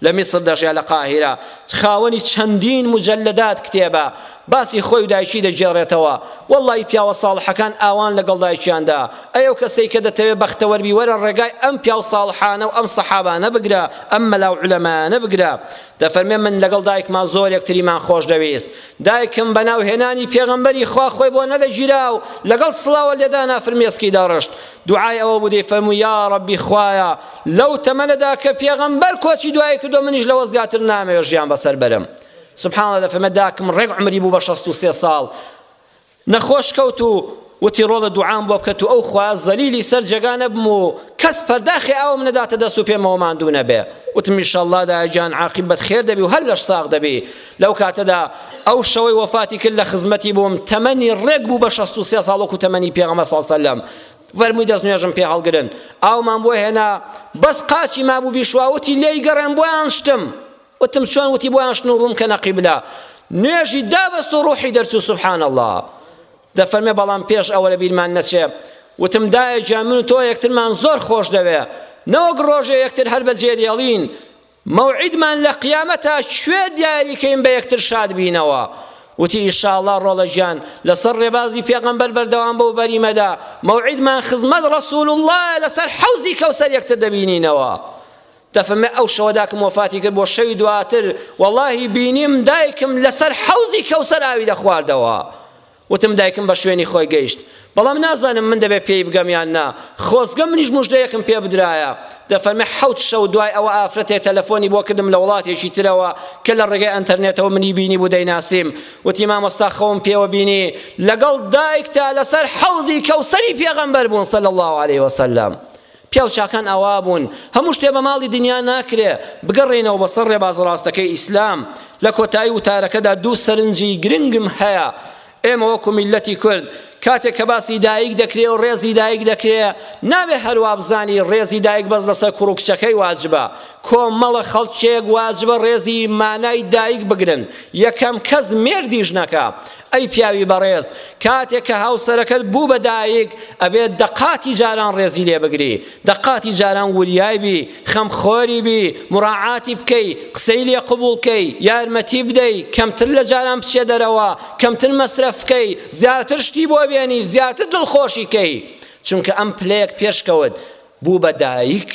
لە میسر دەژیا لە قاهیرە خاوەنی چەندین مجلدات کتێبە باسی خۆی و دایکی دەگێڕێتەوە، وەڵڵایی پیاوە ساڵحەکان ئاوان لەگەڵ دایکیاندا، ئەی ئەو کەسەی کە دەتەوێ بەختەوەر بی وەرە ڕێگای ئەم پیاو ساڵحانە و ئەم سەحابانە بگرە، ئەم مەلا و عولەمایانە بگرە. دەفەرمێ من لەگەڵ دایکما زۆر یەکتریمان خۆش دەویست. دایکم بە ناو هێنانی پێغەمبەری خوا خۆی بۆ نەدەگیرا و لەگەڵ سڵاوە لێدانا فرمێسکی دەڕشت. دوعای ئەوە بوو دەیفەرموو یا ڕەبی خوایە لەو تەمەنەدا کە پێغەمبەر کۆچی دوایی کردووە منیش لەوە زیاتر نامەوێ ژیان بەسەر بەرم. سبحان اللە دەفەرمێ داکم ڕێک عمری بوو بە شەست و سێ ساڵ نەخۆش کەوت و وتی ڕۆڵە دوعام بۆ بکەت و ئەو خوا زەلیلی سەر جێگا نەبم و کەس پەرداخی ئاوم نەداتە دەست و پێمەوە ماندوو نەبێ وتم ئینشەڵڵا دایەگیان عاقیبەت خێر دەبی و هەر لەش ساغ دەبی لەو کاتەدا ئەو شەوەی وەفاتی کرد لە خزمەتی بووم تەمەنی ڕێک بوو بە 63 ساڵ وەکو تەمەنی پێغەمبەر صلی الله علیه وسلم فەرمووی دەست نوێژم پێ هەڵگرن ئاومان بۆ هێنا بەس قاچی مابوو بیشواوتی لێی گەڕێن بۆیان شتم وتم چۆن وتی بۆیان شن و ڕووم کەنە قیبلە نوێژی دابەست و ڕوحی دەرچوو سبحان الله دەفەرمێ بەڵام پێش ئەوە لە بیرمان نەچێ وتم دایە گیان من و تۆ یەکترمان زۆر خۆش دەوێ نەوەک ڕۆژێ یەکتر هەر بە جێدێڵین مەوعیدمان لە قیامەتا کوێ دیاریکەین بە یەکتر شاد بینەوە وتی ئیشاڵا ڕۆڵە گیان لەسەر ڕێبازی پێغەمبەر بەردەوام بە و بەریمەدا مەوعیدمان خزمەت ڕەسول الله لەسەر حەوزی کەوسەر یەکتر دەبینینەوە دەفەرمێ ئەو شەوە داکم وەفاتی کرد بۆ شەوی دواتر وەڵاهی بینیم دایکم لەسەر حەوزی کەوسەر ئاوی دەخواردەوە وتم دایکم بە شوێنی خۆی گەیشت بەڵام نازانم من دەبێ پێی بگەم یان نا خۆزگە منیش مژدەیەکم پێ بدرایە دەفەرمێ حەوت شەو دوای ئەوە ئافرەتێ تەلەفۆنی بۆ کردم لە وڵاتێکی ترەوە کە لە ڕێگەی ئەنتەرنێتەوە منی بینی بوو دەیناسیم وتی مامۆستا خەوم پێوە بینی لەگەڵ دایکتا لەسەر حەوزی کەوسەری پێغەمبەر بوون صلی الله علیه وسلم پیاو چاکان ئاوا بوون. هەموو شتێ بە ماڵی دنیا ناکرێ. بگەڕێینەوە بە سەر ڕێبازە ڕاستەکەی ئیسلام. لە کۆتایی وتارەکەدا دوو سەرنجی گرنگم هەیە. ئێمە وەکو میللەتی کورد، کاتێک کە باسی دایک دەکرێ و ڕێزی دایک دەکرێ، نابێ هەر وا بزانی ڕێزی دایک بەس لەسەر کوڕ و کچەکەی واجبە. کۆمەڵە خەڵکێک واجبە ڕێزی مانای دایک بگرن. یەکەم کەس مێردی ژنەکە. ئەی پیاوی بەڕێز کاتێک کە هاوسەرەکەت بوو بە دایک ئەبێت دەقاتی جاران ڕێزی لێ بگری دەقاتی جاران وریای بی خەمخۆری بی مراعاتی بکەی قسەی لێ قبوڵکەی یارمەتی بدەی کەمتر لە جاران بچێ دەرەوە کەمتر مەسرەف بکەی زیاتر شتی بۆ بێنی زیاتر دڵخۆشی کەی چونکە ئەم پلەیەک پێشکەوت بوو بە دایک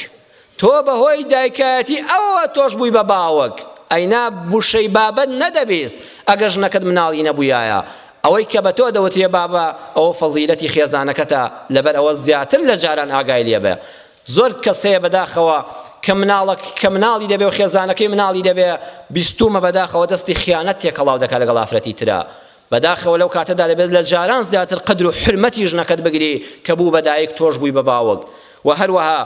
تۆ بەهۆی دایکایەتی ئەوەوە تۆش بووی بە باوک ئەینا بوشەی بابت نەدەبیست ئەگەر ژنەکەت مناڵی نەبویایە ئەوەی کە بەتۆ دەوترێ بابە ئەوە فەزیلەتی خێزانەکەتە لەبەر ئەوە زیاتر لە جاران ئاگای لێبە زۆر کەس هەیە بەداخەوە کە مناڵەک کە مناڵی دەبێ و خێزانەکەی مناڵی دەبێ بیستومە بەداخەوە دەستی خیانەت تێکەڵاو دەکا لەگەڵ ئافرەتی ترا بەداخەوە لەو کاتەدا دەبێت لە جاران زیاتر قەدر و حورمەتی ژنەکەت بگری کە بوو بە دایک تۆش بووی بە باوک و هەروەها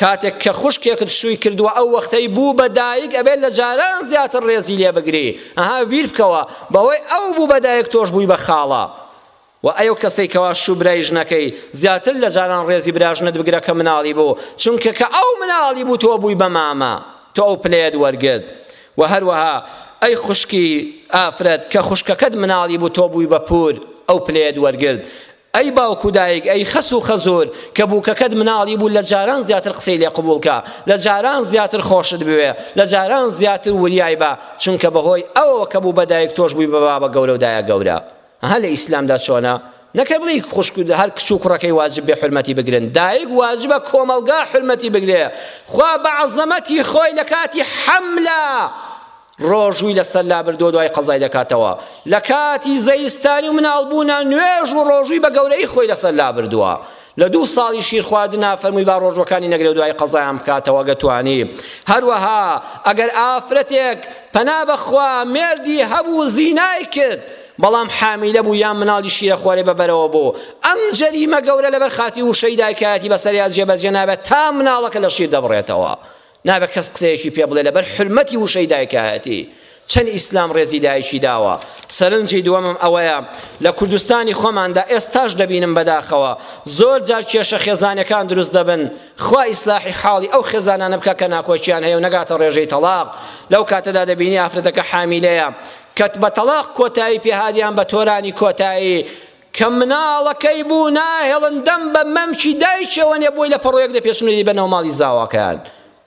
کاتێک کە خوشکێکت شووی کردووە ئەو وەختەی بوو بە دایک ئەبێت لە جاران زیاتر ڕێزی لێ بگری ئەها بیر بکەوە بەوەی ئەو بوو بە دایک تۆش بووی بە خاڵە و ئەو کەسەی کەوا شوو برای ژنەکەی زیاتر لە جاران ڕێزی براژنت بگرە کە مناڵی بوو چونکە کە ئەو مناڵی بوو تۆ بووی بە مامە تۆ ئەو پلەیەت وەرگرت وە هەروەها ئەی خوشکی ئافرەت کە خوشکەکەت مناڵی بوو تۆ بووی بە پوور ئەو پلەیەت وەرگرت ئەی باوک و دایک ئەی خەس و خەزوور کە بووکەکەت مناڵی بوو لە جاران زیاتر قسەی لێ قبوڵ کە لە جاران زیاتر خۆشت بوێ لە جاران زیاتر وریای بە چونکە بەهۆی ئەوەوە کە بوو بە دایک تۆش بووی بە بابە گەورە و دایە گەورە ئەها لە ئیسلامدا چۆنە نەک هەر بڵێی خوشک و هەر کچ و کوڕەکەی واجب بێ حورمەتی بگرن دایک واجبە کۆمەڵگا حورمەتی بگرێ خوا بە عەزەمەتی خۆی لە کاتی حەملا ڕۆژووی لەسەر لابردووە دوای قەزای دەکاتەوە لە کاتی زەیستانی و مناڵبوونا نوێژ و ڕۆژووی بە گەورەی خۆی لەسەر لابردووە لە دوو ساڵی شیر خواردنا فەرمووی با ڕۆژوەکانی نەگرێ و دوای قەزایان بکاتەوە گەر توانی هەروەها ئەگەر ئافرەتێک پەنا بەخوا مێردی هەبوو زینای کرد بەڵام حامیلە بوو یان مناڵی شیرە خۆرێ بەبەرەوە بوو ئەم جەریمە گەورە لەبەر خاتی وشەی دایکایەتی بەسەریا جێبەجێ نابێت تا مناڵەکە لە شیر دەبڕێتەوە نابێت کەس قسەیەکی پێ بڵێ لەبەر حرمەتی وشەی دایکایەتی چەند ئیسلام ڕێزی دایکی داوە سەرنجی دووەمم ئەوەیە لە کوردستانی خۆماندا ئێستاش دەبینم بەداخەوە زۆر جار کێشە خێزانەکان دروست دەبن خوا ئیسلاحی حاڵی ئەو خێزانانە بکە کە ناکۆکیان هەیە و نەگاتە ڕێژەی تەلاق لەو کاتەدا دەبینی ئافرەتەکە حامیلەیە کەت بە تەلاق کۆتایی پێهادیان بە تۆرانی کۆتایی کە مناڵەکەی بوو ناهێڵن دەم بە مەمکی دایکیەوە نێ بۆی لە پەڕۆیەک دەپێچن و دەیبەنەوە ماڵی زاواکەیان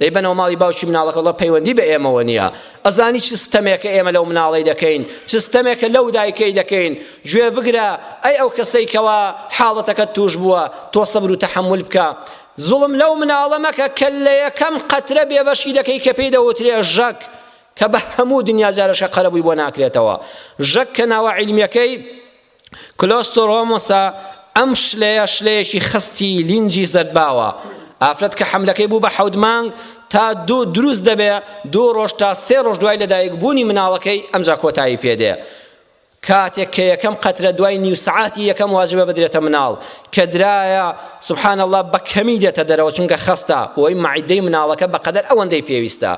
دەیبەنەوە ماڵی باوکی مناڵەکە دەڵێ پەیوەندی بە ئێمەوە نییە ئەزانی چ ستەمێکە ئێمە لەو مناڵەی دەکەین چ ستەمێکە لەو دایکەی دەکەین گوێ بگرە ئەی ئەو کەسەی کەوا حاڵەتەکە توش بووە تۆ سەبر و تەحمل بکە زوڵم لەو مناڵە مەکە کە لە یەکەم قەترە بێبەشی دەکەی کە پێی دەوترێ ژەک کە بە هەموو دنیا جارەشە قەرەبووی بۆ ناکرێتەوە ژەک کە ناوە عیلمیەکەی کلۆسترۆموسە ئەم شلەیە شلەیەکی خستی لینجی زەردباوە ئافرەت کە حەملەکەی بوو بە حەوت مانگ تا دوو دروست دەبێ دوو ڕۆژ تا سێ ڕۆژ دوای لەدایک بوونی مناڵەکەی ئەمجا کۆتایی پێدێ کاتێک کە یەکەم قەترە دوای نیو سعاتی یەکەم واجبە بدرێتە مناڵ کە درایە سبحان الله بە کەمی دێتە دەرەوە چونکە خەستە بۆی مەعیدەی مناڵەکە بەقەدەر ئەوەندەی پێویستە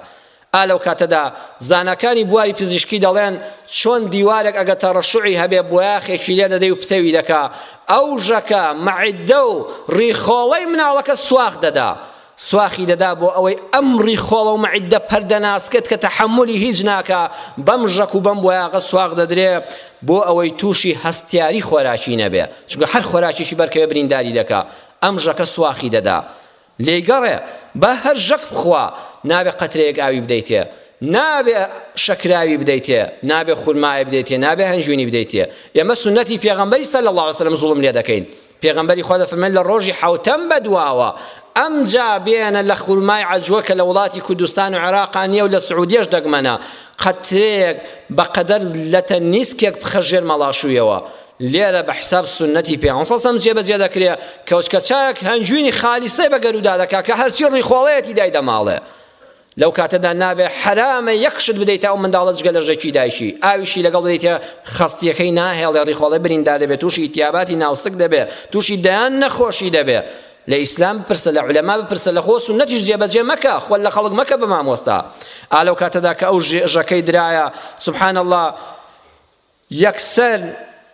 ئا لەو کاتەدا زاناکانی بواری پزیشکی دەڵێن چۆن دیوارێک ئەگەر تەڕەشوعی هەبێ بۆیاخێکی لێ دەدەی و پتەوی دەکا ئەو ژەکە مەعدە و ڕیخۆڵەی مناڵەکە سواخ دەدا سواخی دەدا بۆ ئەوەی ئەم ڕیخۆڵە و مەعدە پەردە ناسکێت کە تەحەمولی هیچ ناکا بەم ژەک و بەم بۆیاغە سواخ دەدرێ بۆ ئەوەی تووشی هەستیاری خۆراکی نەبێ چونکە هەر خۆراکێکی بەرکەوێ برینداری دەکا ئەم ژەکە سواخی دەدا لێی گەڕێ با هەر ژەک بخوا نابێ قەترەیەک ئاوی بدەیتێ نابێ شەکراوی بدەیتێ نابێ خورمای بدەیتێ نابێ هەنجوینی بدەیتێ ئێمە سونەتی پێغەمبەری صلی اللە علیە وسلم زوڵم لێ دەکەین پێغەمبەری خوا دەفەرمێن لە ڕۆژی حەوتەم بەدواوە ئەمجا بێنە لە خورمای عەجوە کە لە وڵاتی کوردستان و عێراقا نییە و لە سعودیەش دەگمەنە قەترەیەک بەقەدەر لەتە نیسکێک بخە ژێر مەڵاشوویەوە لێرە بە حساب سوننەتی پێغەمبەر صلی اللە علیە و سلم جێبەجێ دەکرێ کەوچکە چاک هەنجوینی خالیسەی بە گەرودا دەکا کە هەرچی ڕیخۆڵەیەتی دای دەماڵێ لەو کاتەدا نابێ حەرامە یەک شت بدەیتە ئەو منداڵە جگە لە ژەکی دایکی ئاویشی لەگەڵ بدەیتە خەستیەکەی ناهێڵێ ڕیخۆڵە بریندار دەبێ تووشی ئیتیاباتی ناوسک دەبێ تووشی دەیان نەخۆشی دەبێ لە ئیسلام بپرسە لە علەما بپرسە لە خۆ سنەتیش جێبەجێ مەکە خۆ لە خەڵک مەکە بە مامۆستا ئالەو کاتەدا کە ئەو ژەکەی درایە سبحان الله یەکسەر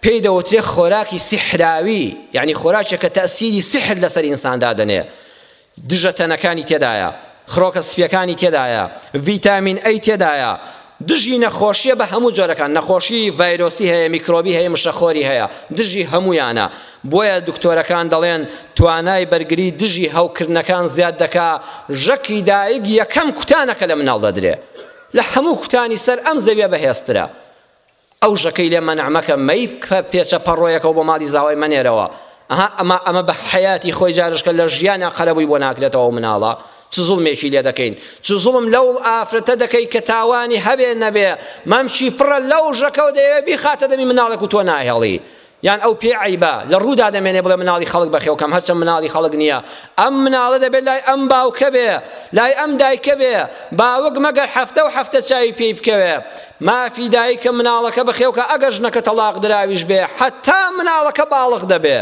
پێی دەوترێ خۆراکی سیحراوی، یەعنی خۆراکێک کە تەئسیری سیحر لەسەر ئینسان دادەنێ، دژە تەنەکانی تێدایە، خڕۆکە سپییەکانی تێدایە، ڤیتامین ئەی تێدایە، دژی نەخۆشییە بە هەموو جۆرەکان، نەخۆشی ڤایرۆسی هەیە، میکرۆبی هەیە، مشەخۆری هەیە، دژی هەموویانە، بۆیە دکتۆرەکان دەڵێن توانای بەرگری دژی هەوکردنەکان زیاد دەکا، ژەکی دایک یەکەم کوتانە کە لە مناڵ دەدرێ، لە هەموو کوتانی سەر ئەم زەوییە بەهێزترە، ئەو ژەکەی لێ مەنع مەکە مەی کە پێچە پەڕۆیەکەو بۆ ماڵی زاوای مەنێرەوە ئەها ئەما ئەمە بە حەیاتی خۆی جارشکە لە ژیانە قەرەبووی بۆ ناکرێتەوە ئەو مناڵە چ زوڵمێکی لێ دەکەین چ زوڵم لەو ئافرەتە دەکەی کە تاوانی هەبێ نەبێ مەمکی پڕە لەو ژەکەو دەیەوێ بیخاتە دەمی مناڵێک و تۆ ناهێڵی یان ئەو پێی عەیبە لە ڕوودا دەمێنێ بڵێ مناڵی خەڵک بەخێوکەم هەرچەند مناڵی خەڵک نییە ئەم مناڵە دەبێت لای ئەم باوکە بێ لای ئەم دایکە بێ باوک مەگەر هەفتە و هەفتە چاوی پێی بکەوێ مافی دایکە مناڵەکە بەخێوکە ئەگەر ژنەکە تەڵاق دراویش بێ حەتا مناڵەکە باڵغ دەبێ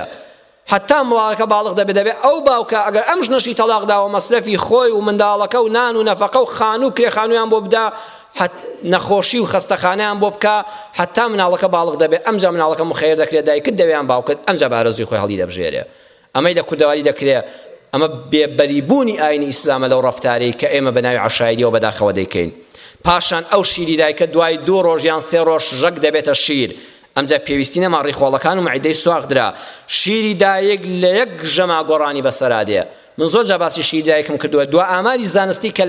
حتا مڵالەکە باڵغ دەبێت دەبێت ئەو باوکە ئەگەر ئەم ژنەشی تەلاقداوە مەسرەفی خۆی و منداڵەکە و نان و نەفقە و خانوو کرێخانویان بۆ بدا حەت نەخۆشی و خەستەخانەیان بۆ بکە حەتا مناڵەکە باڵغ دەبێ ئەمجا مناڵەکە مخەیەر دەکرێ دایکت دەوێ یان باوکت ئەمجا بە ئارەزوی خۆی هەڵی دەبژێرێ ئەمەی لە کوردەواری دەکرێ ئەمە بێ بەری بوونی ئاینی ئیسلامە لەو ڕەفتارەی کە ئێمە بە ناوی عەشایریەوە بەداخەوە دەیکەین پاشان ئەو شیری دایکە دوای دوو ڕۆژ یان سێ ڕۆژ ژەک دەبێتە شیر ئەمجا پێویستی نەما ڕیخۆڵەکان و مەعیدەی سواغ درا شیری دایک لە یەک ژەما گۆڕانی بەسەرا دێ من زۆر جا باسی شیری دایکم کردوە دوا ئاماری زانستی کە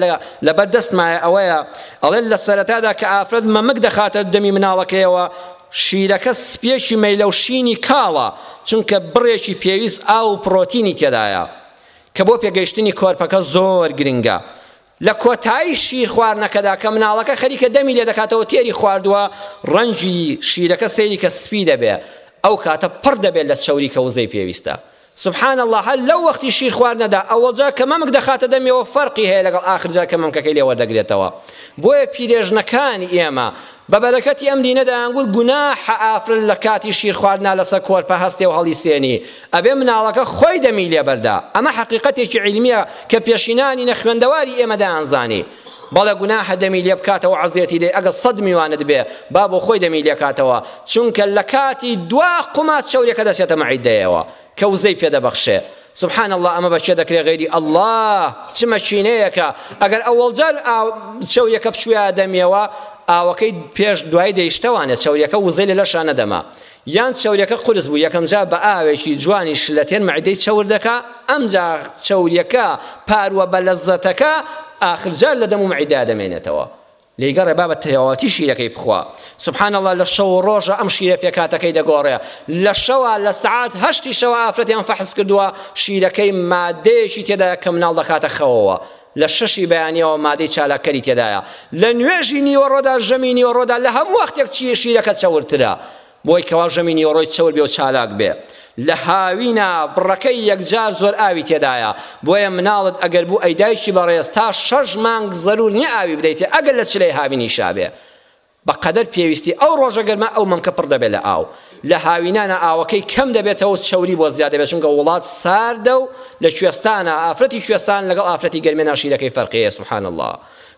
لە بەر دەستمایە ئەوەیە ئەڵێن لە سەرەتادا کە ئافرەت مەمک دەخاتە دەمی مناڵەکەیەوە شیرەکە سپیەکی مەیلەو شینی کاڵە چونکە بڕێکی پێویست ئاو و پڕۆتینی تێدایە کە بۆ پێگەیشتنی کۆرپەکە زۆر گرنگە لە کۆتایی شیر خواردنەکەدا کە مناڵەکە خەریکە دەمی لێ دەکاتەوە تێری خواردووە ڕەنگی شیرەکە سەیری کە سپی دەبێ ئەو کاتە پڕ دەبێت لە چەوری کە وزەی پێویستە سبحان الله هەر لەو وەختی شیر خواردنەدا ئەوەڵ جار کە مەمک دەخاتە دەمێەوە فەرقی هەیە لەگەڵ ئاخر جار کە مەمکەکەی لێ وەردەگرێتەوە بۆیە پیرێژنەکانی ئێمە بە بەرەکەتی ئەم دینە دەیانگوت گوناحە ئافرەت لە کاتی شیر خواردنا لەسەر کۆرپە هەستێ و هەڵیسێنی ئەبێ مناڵەکە خۆی دەمی لێ بەردا ئەمە حەقیقەتێکی عیلمیە کە پێشینانی نەخوێندەواری ئێمە دەیانزانی بەڵێ گوناحە دەمی لێ بکاتەوە عەزێتی دەی ئەگەر سەد میوانت بێ با بۆ خۆی دەمی لێ کاتەوە چونکە لە کاتی دوا قوماچ چەوریەکە دەچێتە مەعیدەیەوە کە وزەی پێ دەبەخشێ سبحان الله ئەمە بەچێ دەکرێ غەیری ئەڵڵا چ مەکینەیەکە ئەگەر ئەوەڵجار چەوریەکە بچوویە دەمیەوە ئاوەکەی پێش دوای دەیشتەوانێ چەوریەکە وزەی لە لەشە نەدەما یان چەوریەکە قورس بوو یەکەم جار بە ئاوێکی جوانی شلەتێن مەعیدەی چەور دەکا ئەمجا چەوریەکە پاروە بە لەزەتەکە ئاخر جار لە دەم و مەعیدەیا دەمێنێتەوە لێی گەڕێ با بە تەواوەتی شیرەکەی بخوا سبحان اللە لە شەو و ڕۆژە ئەم شیرە پێکهاتەکەی دەگۆڕێ لە شەوە لە سەعات هەشتی شەوە ئافرەتیان فەحس کردووە شیرەکەی مادەیەکی تێدایە کە مناڵ دەکاتە خەوەوە لە شەش ی بەیانیەوە مادەی چالاککەری تێدایە، لە نوێژی نیوەڕۆدا، ژەمی نیوەڕۆدا لە هەموو وەختێک چیی شیرەکە چەورترە، بۆی کەوا ژەمی نیوەڕۆی چەور بێ و چالاک بێ. لە هاوینە بڕەکەی یەکجار زۆر ئاوی تێدایە، بۆیە مناڵت ئەگەر بوو ئەی دایکی بەڕێز تا شەش مانگ زەرور نیە ئاوی بدەیتێ ئەگەر لە چلەی هاوینیشا بێ، بە قەدەر پێویستی ئەو ڕۆژە گەرما ئەو مەمکە پڕ دەبێت لە ئاو لە هاوینانە ئاوەکەی کەم دەبێتەوە و چەوری بۆ زیاد دەبێت چونکە وڵات ساردە و لە کوێستانە ئافرەتی کوێستان لەگەڵ ئافرەتی گەرمێ ناشیرەکەی فەرقی هەیە سبحان اللە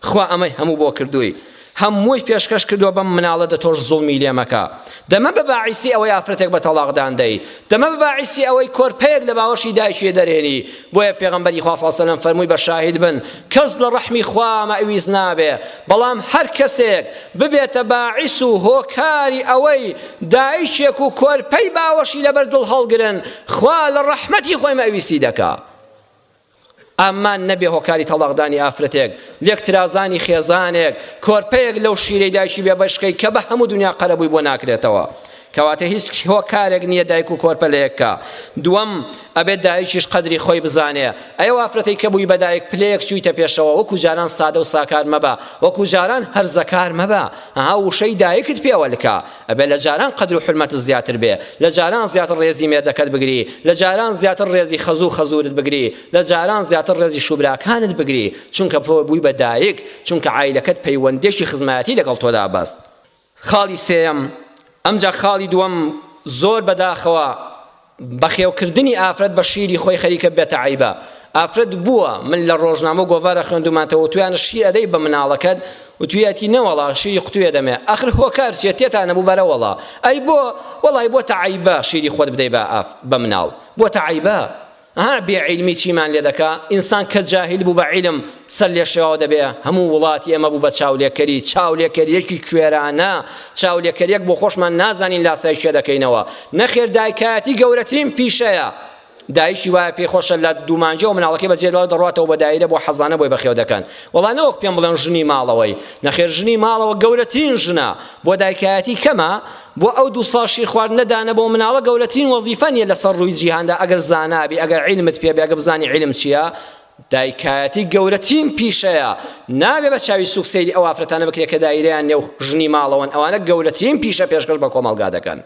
خوا ئەمەی هەموو بۆ کردووی هەمووی پێشکەش کردووە بەم مناڵە دە تۆش زوڵمی لێ مەکە دەمە بە باعیسی ئەوەی ئافرەتێک بە تەڵاقدان دەی دەمە بە باعیسی ئەوەی کۆرپەیەک لە باوەشی دایکی دەرێنی بۆیە پێغەمبەری خوا صلی اللە علیە و سلم فەرمووی بە شاهید بن کەس لە ڕەحمی خوا مەویز نابێ بەڵام هەر کەسێک ببێتە باعیس و هۆکاری ئەوەی دایکێک و کۆرپەی باوەشی لەبەر دڵ هەڵگرن خوا لە ڕەحمەتی خۆی مەویسی دەکا ئەمان نەبێ هۆکاری تەڵاقدانی ئافرەتێک لێک ترازانی خێزانێک کۆرپەیەک لەو شیرەی دایکی بێ بەشکەی کە بە هەموو دنیا قەرەبووی بۆ ناکرێتەوە کەواتە هیچ هۆکارێک نیە دایک و کۆرپە لە یەک کا دووەم ئەبێت دایکیش قەدری خۆی بزانێ ئەی ئەو ئافرەتەی کە بووی بە دایک پلەیەک چوویتە پێشەوە وەکو جاران سادە و ساکار مەبە وەکو جاران هەرزەکار مەبە ها وشەی دایکت پێوە لکە ئەبێ لە جاران قەدر و حورمەتت زیاتر بێ لە جاران زیاتر ڕێزی مێردەکەت بگری لە جاران زیاتر ڕێزی خەزوو خەزوورت بگری لە جاران زیاتر ڕێزی شوبراکانت بگری چونکە بووی بە دایک چونکە عایلەکەت پەیوەندێکی خزمایەتی لەگەڵ تۆدا بەست خاڵی سێیەم، ئەمجا خاڵی دووەم زۆر بەداخەوە بەخێوکردنی ئافرەت بە شیری خۆی خەریکە ببێتە عەیبە ئافرەت بووە من لە ڕۆژنامە و گۆڤارە خوێندومانتەوە وتویانە شی ئەدەی بە مناڵەکەت وتویەتی نەوەڵا شیری قوتویە دەمێ ئەخر هۆکار چیە تێتان نەبوو بەرە وەڵا ئەی بۆ وەڵای بۆتە عەیبە شیری خۆت بدەی بە ئاف بە مناڵ بۆتە عەیبە ئەها بێ عیلمی چیمان لێ دەکا ئینسان کە جاهیل بوو بە عیلم سەر لێ شێواو دەبێ هەموو وڵاتی ئێمە بوو بە چاولێکەری چاولێکەریەکی کوێرانە چاولێکەریەک بۆ خۆشمان نازانین لاسای کێ دەکەینەوە نەخێر دایکایەتی گەورەترین پیشەیە دایکی وایە پێی خۆشە لە دوومانجەوە مناڵەکەی بەجێ لەوە دەڕاتەوە بە دایرە بۆ حەزانە بۆی بەخێو دەکەن وەڵا نەوەک پێم بڵێن ژنی ماڵەوەی نەخێر ژنی ماڵەوە گەورەترین ژنە بۆ دایکایەتی کەمە بۆ ئەو دوو ساڵ شیر خواردنە دانە بۆ مناڵە گەورەترین وەزیفە نیە لە سەر ڕووی جیهاندا ئەگەر زانابی ئەگەر عیلمت پێ بێ ئەگەر بزانی عیلم چیە دایکایەتی گەورەترین پیشەیە نابێ بە چاوی سوک سەیری ئەو ئافرەتانە بکرێ کە دایرەیان نێو ژنی ماڵەوەن ئەوانە گەورەترین پیشە پێشکەش بە کۆمەڵگا دەکەن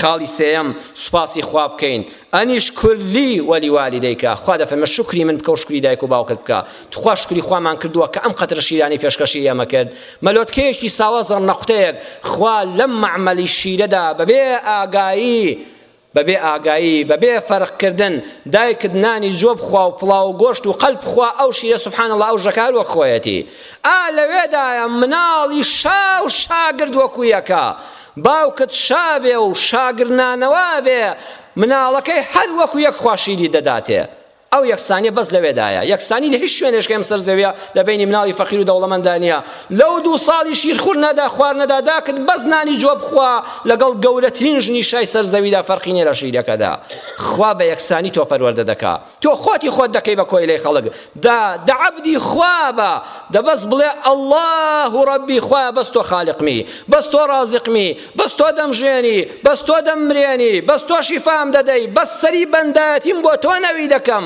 خاڵی سێیەم سوپاسی خوا بکەین ان اشکر لی ولیوالدیک، خوا دەفەرمێت شوکری من بکە و شوکری دایک و باوکت بکە، توخوا شوکری خوامان کردووە کە ئەم قەترە شیرانەی پێشکەشی ئێمە کرد، مەلۆتکەیەکی ساوا زەڕنەقوتەیەک، خوا لەم مەعمەلی شیرەدا بەبێ ئاگایی، بەبێ ئاگایی، بەبێ فەرق کردن، دایکت نانی جۆ بخوا و پڵاو و گۆشت و قەل بخوا، ئەو شیرە سبحان اللە ئەو ژەکە هەر وەک خۆیەتی، ئا لەوێدایە مناڵی شا و شاگرد وەکو یەکە، باوکت شا بێ و شاگر نانەوا بێ مناڵەکەی هەر وەکو یەک خوا شیری دەداتێ ئەو یەکسانیە بەس لەوێدایە یەکسانی لە هیچ شوێنێشکە ئەم سەر زەویە لە بەینی مناڵی فەقیر و دەوڵەمەندا نیە لەو دوو ساڵی شیر خورنەدا خواردنەدا داکت بەس نانی جۆ بخوا لەگەڵ گەورەترین ژنی شای سەر زەویدا فەرقی نیە لە شیرەکەدا خوا بە یەکسانی تۆ پەروەردە دەکا تۆ خۆتی خۆت دەکەی بە کۆیلەی خەڵک دە دە عەبدی خوا بە دە بەس بڵێ اللە و ڕەبی خوایە بەس تۆ خالقمی بەس تۆ ڕازقمی بەس تۆ دەمژێنی بەس تۆ دەممرێنی بەس تۆ شیفام دەدەی بەس سەری بەندایەتیم بۆ تۆ نەوی دەکەم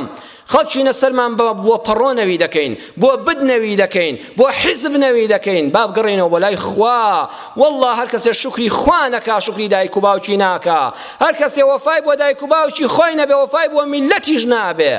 خەڵکینە سەرمان بە بۆ پەڕۆ نەوی دەکەین بۆ بت نەوی دەکەین بۆ حیزب نەوی دەکەین با بگەڕێینەوە بۆ لای خوا واللە هەر کەسێ شوکری خوا نەکا شوکری دایک و باوکی ناکا هەر کەسێ وەفای بۆ دایک و باوکی خۆی نەبێ وەفای بۆ میللەتیش نابێ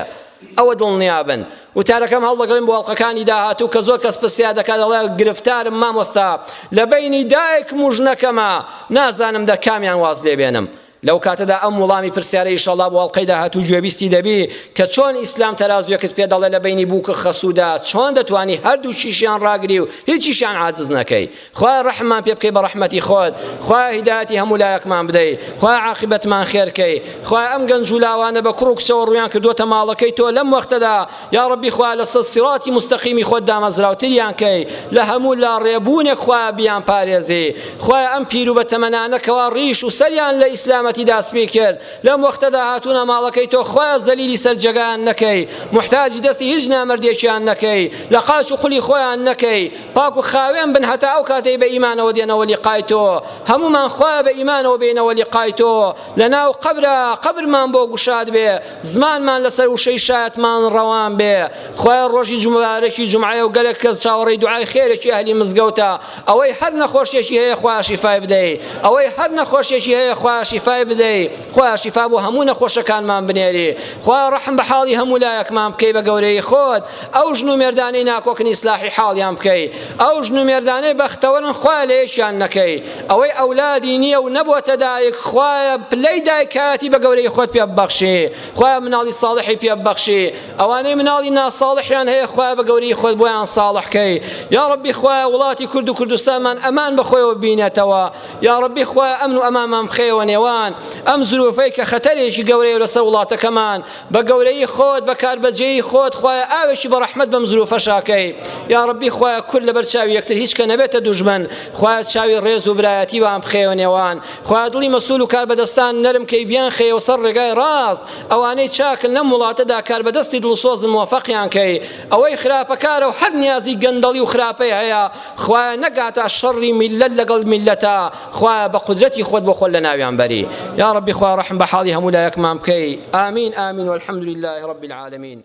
ئەوە دڵنیابن وتارەکەم هەڵدەگرم بۆ هەڵقەکانی داهاتوو کە زۆر کەس پرسیار دەکات دەڵێ گرفتارم مامۆستا لە بینی دایکم و ژنەکەمە نازانم دە کامیان واز لێ بێنم لەوکاتەدا ئەم وڵامی پرسیارە ئیشەڵا بۆ ئەڵقەی داهاتوو گوێبیستی دەبی کە چۆن ئیسلام تەرازوێکت پێ دەڵێ لە بەینی بووک و خەسوودا چۆن دەتوانی هەردووکیشیان ڕاگری و هیچیشیان عاجز نەکەی خوایە ڕەحممان پێ بکەی بە ڕەحمەتی خۆت خوایە هیدایەتی هەموو لایەکمان بدەی خوایە عاقبەتمان خێر کەی خوایە ئەم گەنج و لاوانە بە کوڕ و کچەوە ڕوویان کردووەتە ماڵەکەی تۆ لەم وەختەدا یا ڕەبی خوا لەسەر سیڕاتی مستەقیمی خۆت دامەزراوتریان کەی لە هەموو لا ڕێبوونێک خوا بیان پارێزی خوای ئەم پیر و بەتەمەنانەکەوا ڕیش و سەریان لە ئیسلامەتی داسپی کرد لەم وەختەدا هاتوونە ماڵەکەی تۆ خوا زەلیلی سەر جێگایان نەکەی محتاجی دەستی هیچ نامەردێکیان نەکەی لە قاچ و قولی خۆیان نەکەی پاک و خاوێن بن هەتا ئەو کاتەی بە ئیمانەوە دێنەوە لیقای تۆ هەمومان خوا بە ئیمانەوە بینەوە لیقای تۆ لە ناو قەبرا قەبرمان بۆ گوشاد بێ زمانمان لەسەر وشەی شایەتمان ڕەوان بێ خۆی ڕۆژی جمبارەکی جمعایە و گەلێک کەس چاوەڕێی دوعای خێرێکی ئەهلی مزگەوتە ئەوەی هەر نەخۆشیێکی هەیە خوا شیفای بدەی ئەوەی هەر نەخۆشیێکی هەیە خوا شیفای بدەی خوا شیفا بۆ هەموو نەخۆشەکانمان بنێری خوا ڕەحم بە حاڵی هەموو لایەکمان بکەی بە گەورەی خۆت ئەو ژن و مێردانەی ناکۆکن ئیسلاحی حاڵیان بکەی ئەو ژن و مێردانەی بەختەوەرن خوا لەیەکیان نەکەی ئەوەی ئەولادی نیە و نەبۆتە دایک خوایە پلەی دایکایەتی بە گەورەی خۆت پێ ببەخشێ خوایە مناڵی ساڵحی پێ ببەخشێ ئەوانەی مناڵی ناساڵحیان هەیە خوایە بە گەورەی خۆت بۆیان ساڵح کەی یا ربی خوایە وڵاتی کورد و کوردستانمان ئەمان بە خۆیەوە بینێتەوە یا ربی خوایە ئەمن و ئەمانمان بخەیەوە نێوان ئەم زروفەی کە خەتەرێکی گەورەیە لەسەر وڵاتەکەمان بە گەورەیی خۆت بە کاربەجێیی خۆت خوایە ئاوێکی بە ڕەحمەت بەم زروفەشا کەی یا ڕەبی خوایە کورد لەبەر چاوی یەکتر هیچ کە نەبێتە دوژمن خوایە چاوی ڕێز و برایەتی وان بخەیەوە نێوان خوایە دڵی مەسول و کاربەدەستان نەرم کەی بیان خەیەوە سەر ڕێگای ڕاست ئەوانەی چاکن لەم وڵاتەدا کاربەدەستی دڵسۆزن موفەقیان کەی ئەوەی خراپەکارە و هەر نیازی گەندەڵی و خراپەی هەیە خوایە نەگاتە شەڕی میللەت لەگەڵ میللەتا خوایە بە قودرەتی خۆت بۆ خۆت لە ناویان بەری یاڕەبی خوا ڕەحم بە حاڵی هەموو لایەکمان بکەی ئامین ئامین والحمدللە رب العالمین.